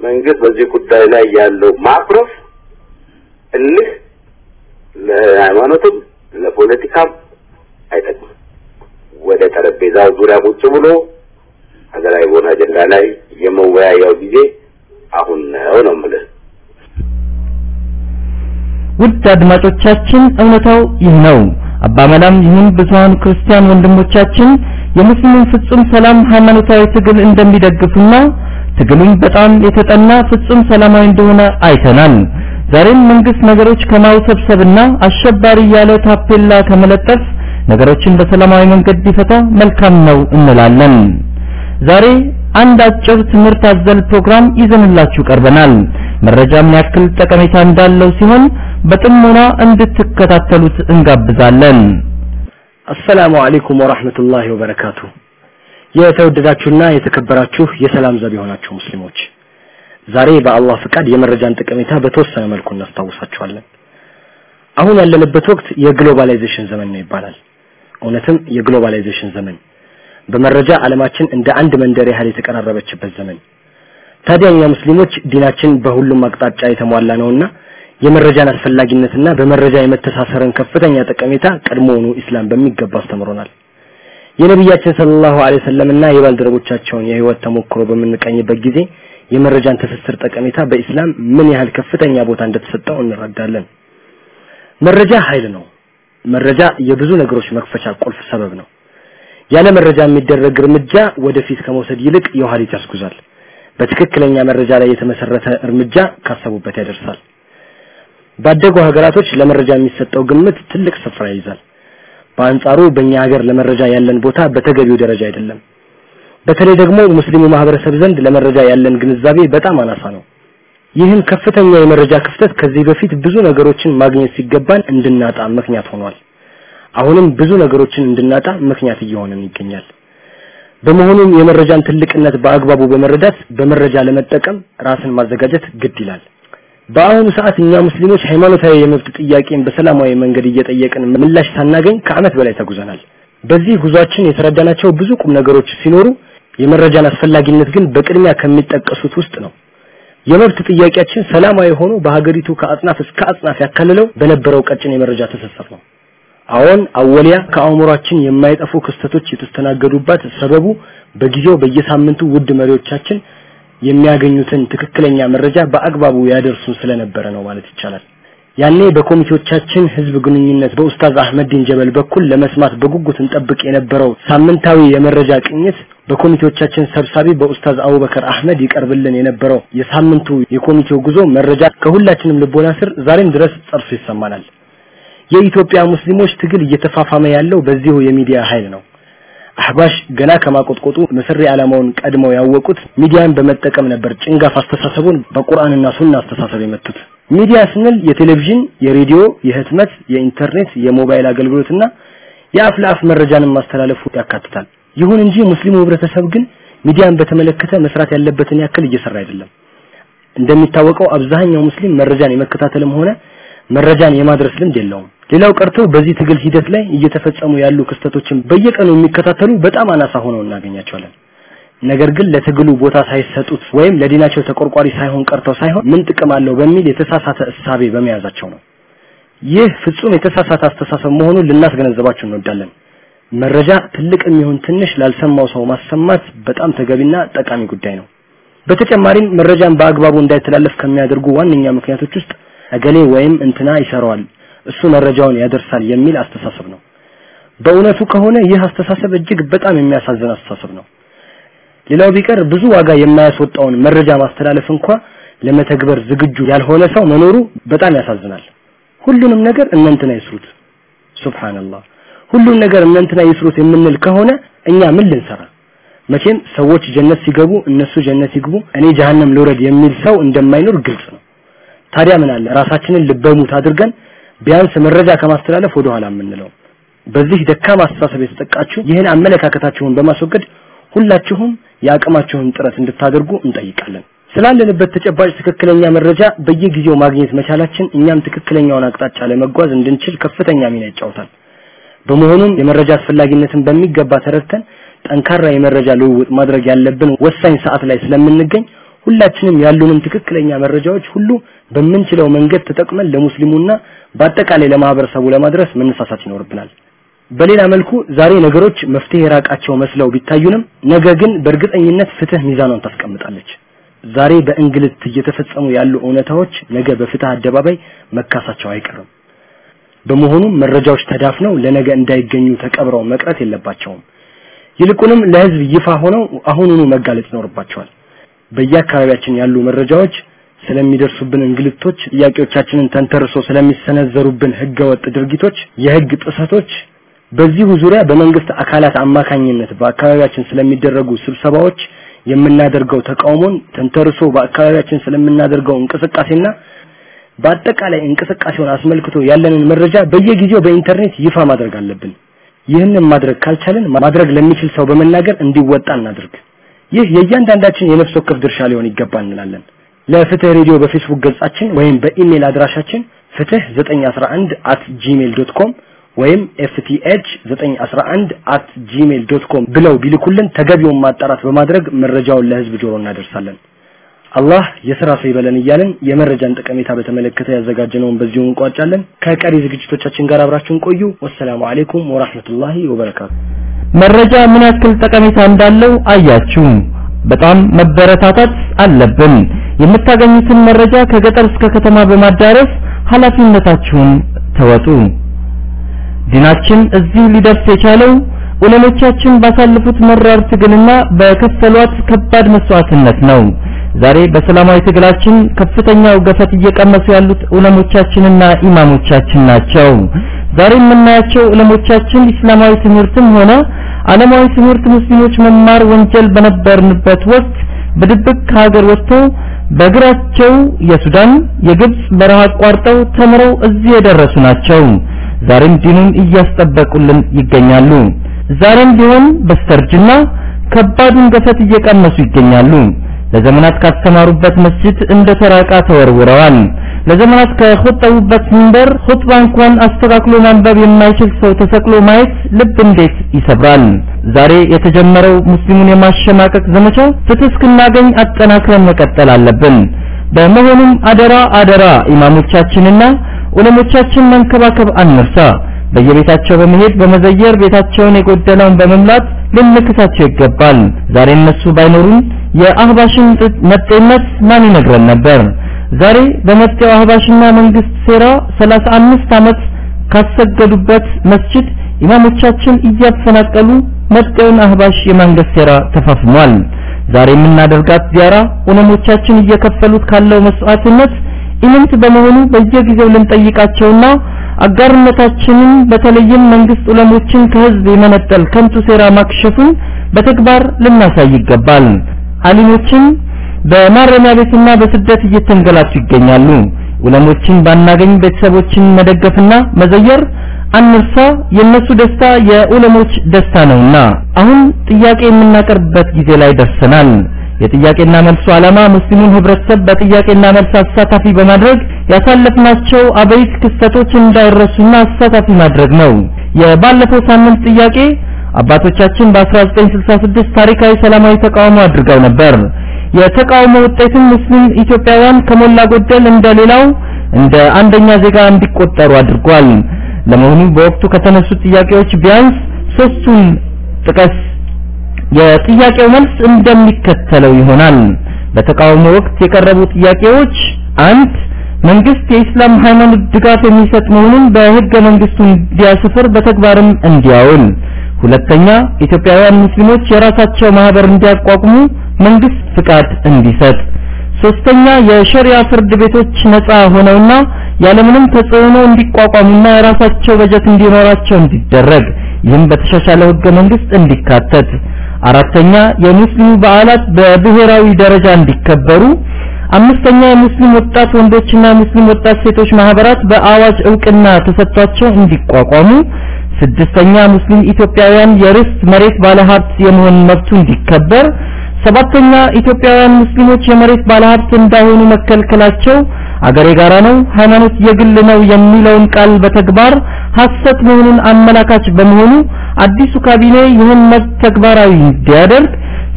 መንግስት በዚህ ጉዳይ ላይ ያለው ማኩረፍ እልህ ለሃይማኖትም ለፖለቲካም አይጠቅምም። ወደ ጠረጴዛው ዙሪያ ቁጭ ብሎ ሀገራዊ በሆነ አጀንዳ ላይ የመወያያው ጊዜ አሁን ነው ነው የምልህ። ውድ አድማጮቻችን እውነታው ይህ ነው። አባ መላም ይሁን ብዙሃን ክርስቲያን ወንድሞቻችን የሙስሊሙን ፍጹም ሰላም ሃይማኖታዊ ትግል እንደሚደግፉና ትግሉም በጣም የተጠና ፍጹም ሰላማዊ እንደሆነ አይተናል። ዛሬም መንግስት ነገሮች ከማውሰብሰብና አሸባሪ ያለ ታፔላ ከመለጠፍ ነገሮችን በሰላማዊ መንገድ ቢፈታ መልካም ነው እንላለን። ዛሬ አንድ አጭር ትምህርት አዘል ፕሮግራም ይዘንላችሁ ቀርበናል። መረጃም ያክል ጠቀሜታ እንዳለው ሲሆን በጥሞና እንድትከታተሉት እንጋብዛለን። አሰላሙ አለይኩም ወራህመቱላሂ ወበረካቱ። የተወደዳችሁና የተከበራችሁ የሰላም ዘብ የሆናችሁ ሙስሊሞች ዛሬ በአላህ ፍቃድ የመረጃን ጠቀሜታ በተወሰነ መልኩ እናስታውሳችኋለን። አሁን ያለንበት ወቅት የግሎባላይዜሽን ዘመን ነው ይባላል። እውነትም የግሎባላይዜሽን ዘመን በመረጃ ዓለማችን እንደ አንድ መንደር ያህል የተቀራረበችበት ዘመን። ታዲያ እኛ ሙስሊሞች ዲናችን በሁሉም አቅጣጫ የተሟላ ነውና የመረጃን አስፈላጊነትና በመረጃ የመተሳሰርን ከፍተኛ ጠቀሜታ ቀድሞውኑ ኢስላም በሚገባ አስተምሮናል። የነቢያችን ሰለላሁ ዐለይሂ ወሰለምና የባልደረቦቻቸውን የህይወት ተሞክሮ በምንቀኝበት ጊዜ የመረጃን ትስስር ጠቀሜታ በኢስላም ምን ያህል ከፍተኛ ቦታ እንደተሰጠው እንረዳለን። መረጃ ኃይል ነው። መረጃ የብዙ ነገሮች መክፈቻ ቁልፍ ሰበብ ነው። ያለ መረጃ የሚደረግ እርምጃ ወደፊት ከመውሰድ ይልቅ የኋሊት ያስጉዛል። በትክክለኛ መረጃ ላይ የተመሰረተ እርምጃ ካሰቡበት ያደርሳል። ባደጉ ሀገራቶች ለመረጃ የሚሰጠው ግምት ትልቅ ስፍራ ይይዛል። በአንጻሩ በእኛ ሀገር ለመረጃ ያለን ቦታ በተገቢው ደረጃ አይደለም። በተለይ ደግሞ ሙስሊሙ ማህበረሰብ ዘንድ ለመረጃ ያለን ግንዛቤ በጣም አናሳ ነው። ይህም ከፍተኛ የመረጃ ክፍተት ከዚህ በፊት ብዙ ነገሮችን ማግኘት ሲገባን እንድናጣ ምክንያት ሆኗል። አሁንም ብዙ ነገሮችን እንድናጣ ምክንያት እየሆነን ይገኛል። በመሆኑም የመረጃን ትልቅነት በአግባቡ በመረዳት በመረጃ ለመጠቀም ራስን ማዘጋጀት ግድ ይላል። በአሁኑ ሰዓት እኛ ሙስሊሞች ሃይማኖታዊ የመብት ጥያቄን በሰላማዊ መንገድ እየጠየቅን ምላሽ ሳናገኝ ከዓመት በላይ ተጉዘናል። በዚህ ጉዟችን የተረዳናቸው ብዙ ቁም ነገሮች ሲኖሩ የመረጃን አስፈላጊነት ግን በቅድሚያ ከሚጠቀሱት ውስጥ ነው። የመብት ጥያቄያችን ሰላማዊ ሆኖ በሀገሪቱ ከአጽናፍ እስከ አጽናፍ ያካለለው በነበረው ቀጭን የመረጃ ትስስር ነው። አሁን አወሊያ ከአእምሯችን የማይጠፉ ክስተቶች የተስተናገዱባት ሰበቡ በጊዜው በየሳምንቱ ውድ መሪዎቻችን የሚያገኙትን ትክክለኛ መረጃ በአግባቡ ያደርሱን ስለነበረ ነው ማለት ይቻላል። ያኔ በኮሚቴዎቻችን ህዝብ ግንኙነት በኡስታዝ አህመዲን ጀበል በኩል ለመስማት በጉጉት እንጠብቅ የነበረው ሳምንታዊ የመረጃ ቅኝት በኮሚቴዎቻችን ሰብሳቢ በኡስታዝ አቡበከር አህመድ ይቀርብልን የነበረው የሳምንቱ የኮሚቴው ጉዞ መረጃ ከሁላችንም ልቦና ስር ዛሬም ድረስ ጸርሶ ይሰማናል። የኢትዮጵያ ሙስሊሞች ትግል እየተፋፋመ ያለው በዚሁ የሚዲያ ኃይል ነው። አህባሽ ገና ከማቆጥቆጡ መሰሪ ዓላማውን ቀድመው ያወቁት ሚዲያን በመጠቀም ነበር ጭንጋፍ አስተሳሰቡን በቁርአንና ሱና አስተሳሰብ የመቱት። ሚዲያ ስንል የቴሌቪዥን፣ የሬዲዮ፣ የህትመት፣ የኢንተርኔት፣ የሞባይል አገልግሎትና የአፍ ለአፍ መረጃንም ማስተላለፉ ያካትታል። ይሁን እንጂ ሙስሊሙ ህብረተሰብ ግን ሚዲያን በተመለከተ መስራት ያለበትን ያክል እየሰራ አይደለም። እንደሚታወቀው አብዛኛው ሙስሊም መረጃን የመከታተልም ሆነ መረጃን የማድረስ ልምድ የለውም። ሌላው ቀርቶ በዚህ ትግል ሂደት ላይ እየተፈጸሙ ያሉ ክስተቶችን በየቀኑ የሚከታተሉ በጣም አናሳ ሆነው እናገኛቸዋለን። ነገር ግን ለትግሉ ቦታ ሳይሰጡት ወይም ለዲናቸው ተቆርቋሪ ሳይሆን ቀርተው ሳይሆን ምን ጥቅም አለው በሚል የተሳሳተ እሳቤ በመያዛቸው ነው። ይህ ፍጹም የተሳሳተ አስተሳሰብ መሆኑን ልናስገነዘባችሁ እንወዳለን። መረጃ ትልቅ የሚሆን ትንሽ ላልሰማው ሰው ማሰማት በጣም ተገቢና ጠቃሚ ጉዳይ ነው። በተጨማሪም መረጃን በአግባቡ እንዳይተላለፍ ከሚያደርጉ ዋነኛ ምክንያቶች ውስጥ እገሌ ወይም እንትና ይሰራዋል፣ እሱ መረጃውን ያደርሳል የሚል አስተሳሰብ ነው። በእውነቱ ከሆነ ይህ አስተሳሰብ እጅግ በጣም የሚያሳዝን አስተሳሰብ ነው። ሌላው ቢቀር ብዙ ዋጋ የማያስወጣውን መረጃ ማስተላለፍ እንኳ ለመተግበር ዝግጁ ያልሆነ ሰው መኖሩ በጣም ያሳዝናል። ሁሉንም ነገር እነንትና ይስሩት። ሱብሃንአላህ። ሁሉም ነገር እነንትና ይስሩት የምንል ከሆነ እኛ ምን ልንሰራ? መቼም ሰዎች ጀነት ሲገቡ እነሱ ጀነት ይግቡ፣ እኔ ጀሃነም ልውረድ የሚል ሰው እንደማይኖር ግልጽ ነው። ታዲያ ምን አለ ራሳችንን ልበሙት አድርገን ቢያንስ መረጃ ከማስተላለፍ ወደ ኋላ የምንለው። በዚህ ደካማ አስተሳሰብ የተጠቃችሁ ይህን አመለካከታችሁን በማስወገድ ሁላችሁም የአቅማችሁን ጥረት እንድታደርጉ እንጠይቃለን። ስላለንበት ተጨባጭ ትክክለኛ መረጃ በየጊዜው ማግኘት መቻላችን እኛም ትክክለኛውን አቅጣጫ ለመጓዝ እንድንችል ከፍተኛ ሚና ይጫወታል። በመሆኑም የመረጃ አስፈላጊነትን በሚገባ ተረድተን ጠንካራ የመረጃ ልውውጥ ማድረግ ያለብን ወሳኝ ሰዓት ላይ ስለምንገኝ ሁላችንም ያሉንን ትክክለኛ መረጃዎች ሁሉ በምንችለው መንገድ ተጠቅመን ለሙስሊሙና በአጠቃላይ ለማህበረሰቡ ለማድረስ መነሳሳት ይኖርብናል። በሌላ መልኩ ዛሬ ነገሮች መፍትሄ የራቃቸው መስለው ቢታዩንም ነገ ግን በእርግጠኝነት ፍትህ ሚዛኗን ታስቀምጣለች። ዛሬ በእንግልት እየተፈጸሙ ያሉ እውነታዎች ነገ በፍትህ አደባባይ መካሳቸው አይቀርም። በመሆኑም መረጃዎች ተዳፍነው ለነገ እንዳይገኙ ተቀብረው መቅረት የለባቸውም። ይልቁንም ለህዝብ ይፋ ሆነው አሁኑኑ መጋለጥ ይኖርባቸዋል። በየአካባቢያችን ያሉ መረጃዎች ስለሚደርሱብን እንግልቶች፣ ጥያቄዎቻችንን ተንተርሶ ስለሚሰነዘሩብን ህገወጥ ድርጊቶች፣ የህግ ጥሰቶች፣ በዚሁ ዙሪያ በመንግስት አካላት አማካኝነት በአካባቢያችን ስለሚደረጉ ስብሰባዎች የምናደርገው ተቃውሞን ተንተርሶ በአካባቢያችን ስለምናደርገው እንቅስቃሴና በአጠቃላይ እንቅስቃሴውን አስመልክቶ ያለንን መረጃ በየጊዜው በኢንተርኔት ይፋ ማድረግ አለብን። ይህንን ማድረግ ካልቻለን ማድረግ ለሚችል ሰው በመናገር እንዲወጣ እናድርግ። ይህ የእያንዳንዳችን የነፍስ ወከፍ ድርሻ ሊሆን ይገባል እንላለን። ለፍትህ ሬዲዮ በፌስቡክ ገጻችን ወይም በኢሜል አድራሻችን ፍትህ 911 at gmail.com ወይም fth 911 at gmail.com ብለው ቢልኩልን ተገቢውን ማጣራት በማድረግ መረጃውን ለህዝብ ጆሮ እናደርሳለን። አላህ የሥራ ሰው ይበለን እያለን የመረጃን ጠቀሜታ በተመለከተ ያዘጋጀነውን በዚሁ እንቋጫለን። ከቀሪ ዝግጅቶቻችን ጋር አብራችሁን ቆዩ። ወሰላሙ አለይኩም ወራህመቱላሂ ወበረካቱ። መረጃ ምን ያክል ጠቀሜታ እንዳለው አያችሁ። በጣም መበረታታት አለብን። የምታገኙትን መረጃ ከገጠር እስከ ከተማ በማዳረስ ኃላፊነታችሁን ተወጡ። ዲናችን እዚህ ሊደርስ የቻለው ዑለሞቻችን ባሳለፉት መራር ትግልና በከፈሏት ከባድ መስዋዕትነት ነው። ዛሬ በሰላማዊ ትግላችን ከፍተኛው ገፈት እየቀመሱ ያሉት ዑለሞቻችንና ኢማሞቻችን ናቸው። ዛሬ የምናያቸው ዑለሞቻችን ኢስላማዊ ትምህርትም ሆነ ዓለማዊ ትምህርት ሙስሊሞች መማር ወንጀል በነበርንበት ወቅት በድብቅ ከሀገር ወጥተው በእግራቸው የሱዳን የግብጽ በረሃ አቋርጠው ተምረው እዚህ የደረሱ ናቸው። ዛሬም ዲኑን እያስጠበቁልን ይገኛሉ። ዛሬም ቢሆን በስተርጅና ከባዱን ገፈት እየቀመሱ ይገኛሉ። ለዘመናት ካስተማሩበት መስጂድ እንደ ተራቃ ተወርውረዋል። ለዘመናት ከخطቡበት ሚንበር ኹጥባ እንኳን አስተካክሎ ማንበብ የማይችል ሰው ተሰቅሎ ማየት ልብ እንዴት ይሰብራል። ዛሬ የተጀመረው ሙስሊሙን የማሸማቀቅ ዘመቻ ፍትህ እስክናገኝ አጠናክረን መቀጠል አለብን። በመሆኑም አደራ አደራ ኢማሞቻችንና ዑለሞቻችን መንከባከብ አንርሳ። በየቤታቸው በመሄድ በመዘየር ቤታቸውን የጎደለውን በመምላት ልንክሳቸው ይገባል። ዛሬ እነሱ ባይኖሩን የአህባሽን መጤነት ማን ይነግረን ነበር? ዛሬ በመጤው አህባሽና መንግስት ሴራ 35 ዓመት ካሰገዱበት መስጂድ ኢማሞቻችን እያፈናቀሉ መጤውን አህባሽ የማንገስ ሴራ ተፋፍሟል። ዛሬ የምናደርጋት ዚያራ ዑለሞቻችን እየከፈሉት ካለው መስዋዕትነት ኢምንት በመሆኑ በየጊዜው ልንጠይቃቸውና አጋርነታችንን በተለይም መንግስት ዑለሞችን ከህዝብ የመነጠል ከንቱ ሴራ ማክሸፉን በተግባር ልናሳይ ይገባል። አሊሞችን በማረሚያ ቤትና በስደት እየተንገላቱ ይገኛሉ። ዑለሞችን ባናገኝ ቤተሰቦችን መደገፍና መዘየር አንርሳ። የነሱ ደስታ የዑለሞች ደስታ ነውና አሁን ጥያቄ የምናቀርብበት ጊዜ ላይ ደርሰናል። የጥያቄና መልሱ ዓላማ ሙስሊሙን ህብረተሰብ በጥያቄና መልስ አሳታፊ በማድረግ ያሳለፍናቸው አበይት ክስተቶች እንዳይረሱና አሳታፊ ማድረግ ነው። የባለፈው ሳምንት ጥያቄ አባቶቻችን በ1966 ታሪካዊ ሰላማዊ ተቃውሞ አድርገው ነበር። የተቃውሞ ውጤትም ሙስሊም ኢትዮጵያውያን ከሞላ ጎደል እንደሌላው እንደ አንደኛ ዜጋ እንዲቆጠሩ አድርጓል። ለመሆኑ በወቅቱ ከተነሱ ጥያቄዎች ቢያንስ ሶስቱን ጥቀስ። የጥያቄው መልስ እንደሚከተለው ይሆናል። በተቃውሞ ወቅት የቀረቡ ጥያቄዎች አንድ መንግስት የኢስላም ሃይማኖት ድጋፍ የሚሰጥ መሆኑን በህገ መንግስቱ እንዲያስፍር በተግባርም እንዲያውል። ሁለተኛ ኢትዮጵያውያን ሙስሊሞች የራሳቸው ማህበር እንዲያቋቁሙ መንግስት ፍቃድ እንዲሰጥ። ሶስተኛ የሸሪያ ፍርድ ቤቶች ነፃ ሆነውና ያለምንም ተጽዕኖ እንዲቋቋሙና የራሳቸው በጀት እንዲኖራቸው እንዲደረግ ይህም በተሻሻለው ህገ መንግስት እንዲካተት። አራተኛ የሙስሊሙ በዓላት በብሔራዊ ደረጃ እንዲከበሩ። አምስተኛ የሙስሊም ወጣት ወንዶችና የሙስሊም ወጣት ሴቶች ማህበራት በአዋጅ እውቅና ተሰጥቷቸው እንዲቋቋሙ። ስድስተኛ ሙስሊም ኢትዮጵያውያን የርስት መሬት ባለሀብት የመሆን መብቱ እንዲከበር። ሰባተኛ ኢትዮጵያውያን ሙስሊሞች የመሬት ባለሀብት እንዳይሆኑ መከልከላቸው አገር የጋራ ነው፣ ሃይማኖት የግል ነው የሚለውን ቃል በተግባር ሐሰት መሆኑን አመላካች በመሆኑ አዲሱ ካቢኔ ይህን መብት ተግባራዊ እንዲያደርግ።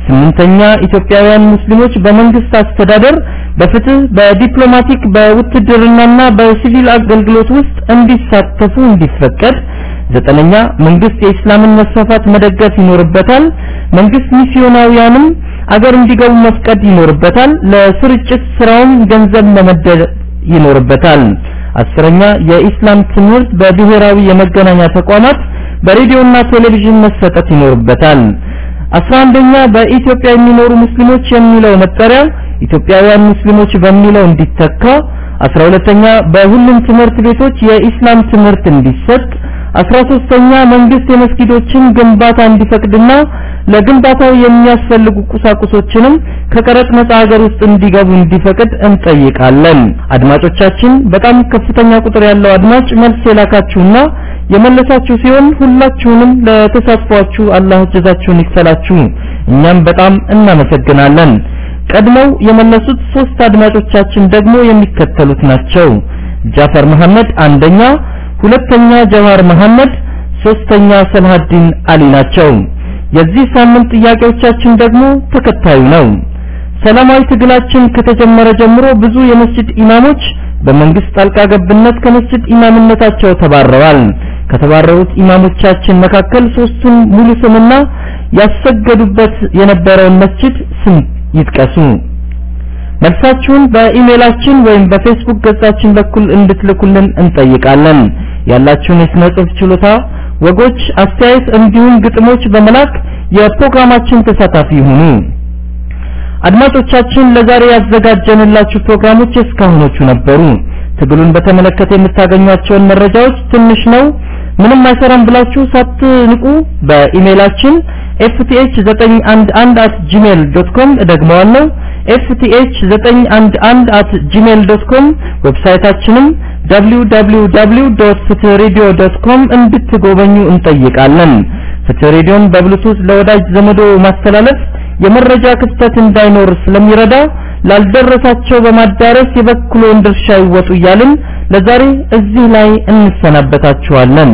ስምንተኛ ኢትዮጵያውያን ሙስሊሞች በመንግስት አስተዳደር፣ በፍትህ፣ በዲፕሎማቲክ፣ በውትድርናና በሲቪል አገልግሎት ውስጥ እንዲሳተፉ እንዲፈቀድ። ዘጠነኛ መንግስት የእስላምን መስፋፋት መደገፍ ይኖርበታል። መንግስት ሚስዮናውያንም አገር እንዲገቡ መፍቀድ ይኖርበታል። ለስርጭት ስራውም ገንዘብ መመደብ ይኖርበታል። አስረኛ የኢስላም ትምህርት በብሔራዊ የመገናኛ ተቋማት በሬዲዮና ቴሌቪዥን መሰጠት ይኖርበታል። አስራ አንደኛ በኢትዮጵያ የሚኖሩ ሙስሊሞች የሚለው መጠሪያ ኢትዮጵያውያን ሙስሊሞች በሚለው እንዲተካ። አስራ ሁለተኛ በሁሉም ትምህርት ቤቶች የኢስላም ትምህርት እንዲሰጥ። አስራ ሶስተኛ መንግስት የመስጊዶችን ግንባታ እንዲፈቅድና ለግንባታው የሚያስፈልጉ ቁሳቁሶችንም ከቀረጥ ነፃ ሀገር ውስጥ እንዲገቡ እንዲፈቅድ እንጠይቃለን። አድማጮቻችን በጣም ከፍተኛ ቁጥር ያለው አድማጭ መልስ የላካችሁና የመለሳችሁ ሲሆን ሁላችሁንም ለተሳትፏችሁ አላህ ጀዛችሁን ይክፈላችሁ። እኛም በጣም እናመሰግናለን። ቀድመው የመለሱት ሶስት አድማጮቻችን ደግሞ የሚከተሉት ናቸው። ጃፈር መሐመድ አንደኛ፣ ሁለተኛ ጀዋር መሐመድ፣ ሶስተኛ ሰልሃዲን አሊ ናቸው። የዚህ ሳምንት ጥያቄዎቻችን ደግሞ ተከታዩ ነው። ሰላማዊ ትግላችን ከተጀመረ ጀምሮ ብዙ የመስጂድ ኢማሞች በመንግስት ጣልቃ ገብነት ከመስጂድ ኢማምነታቸው ተባረዋል። ከተባረሩት ኢማሞቻችን መካከል ሶስቱን ሙሉ ስምና ያሰገዱበት የነበረውን መስጂድ ስም ይጥቀሱ። መልሳችሁን በኢሜይላችን ወይም በፌስቡክ ገጻችን በኩል እንድትልኩልን እንጠይቃለን። ያላችሁን የስነ ጽሑፍ ችሎታ፣ ወጎች፣ አስተያየት እንዲሁም ግጥሞች በመላክ የፕሮግራማችን ተሳታፊ ይሁኑ። አድማጮቻችን ለዛሬ ያዘጋጀንላችሁ ፕሮግራሞች እስካሁኖቹ ነበሩ። ትግሉን በተመለከተ የምታገኟቸውን መረጃዎች ትንሽ ነው ምንም አይሰራም ብላችሁ ሳትንቁ በኢሜይላችን fth911@gmail.com እደግመዋለሁ fth911@gmail.com ዌብሳይታችንም www.ፍትህሬዲዮ.com እንድትጎበኙ እንጠይቃለን። ፍትህ ሬዲዮን በብሉቱዝ ለወዳጅ ዘመዶ ማስተላለፍ የመረጃ ክፍተት እንዳይኖር ስለሚረዳ ላልደረሳቸው በማዳረስ የበኩሎን ድርሻ ይወጡ እያልን ለዛሬ እዚህ ላይ እንሰናበታችኋለን።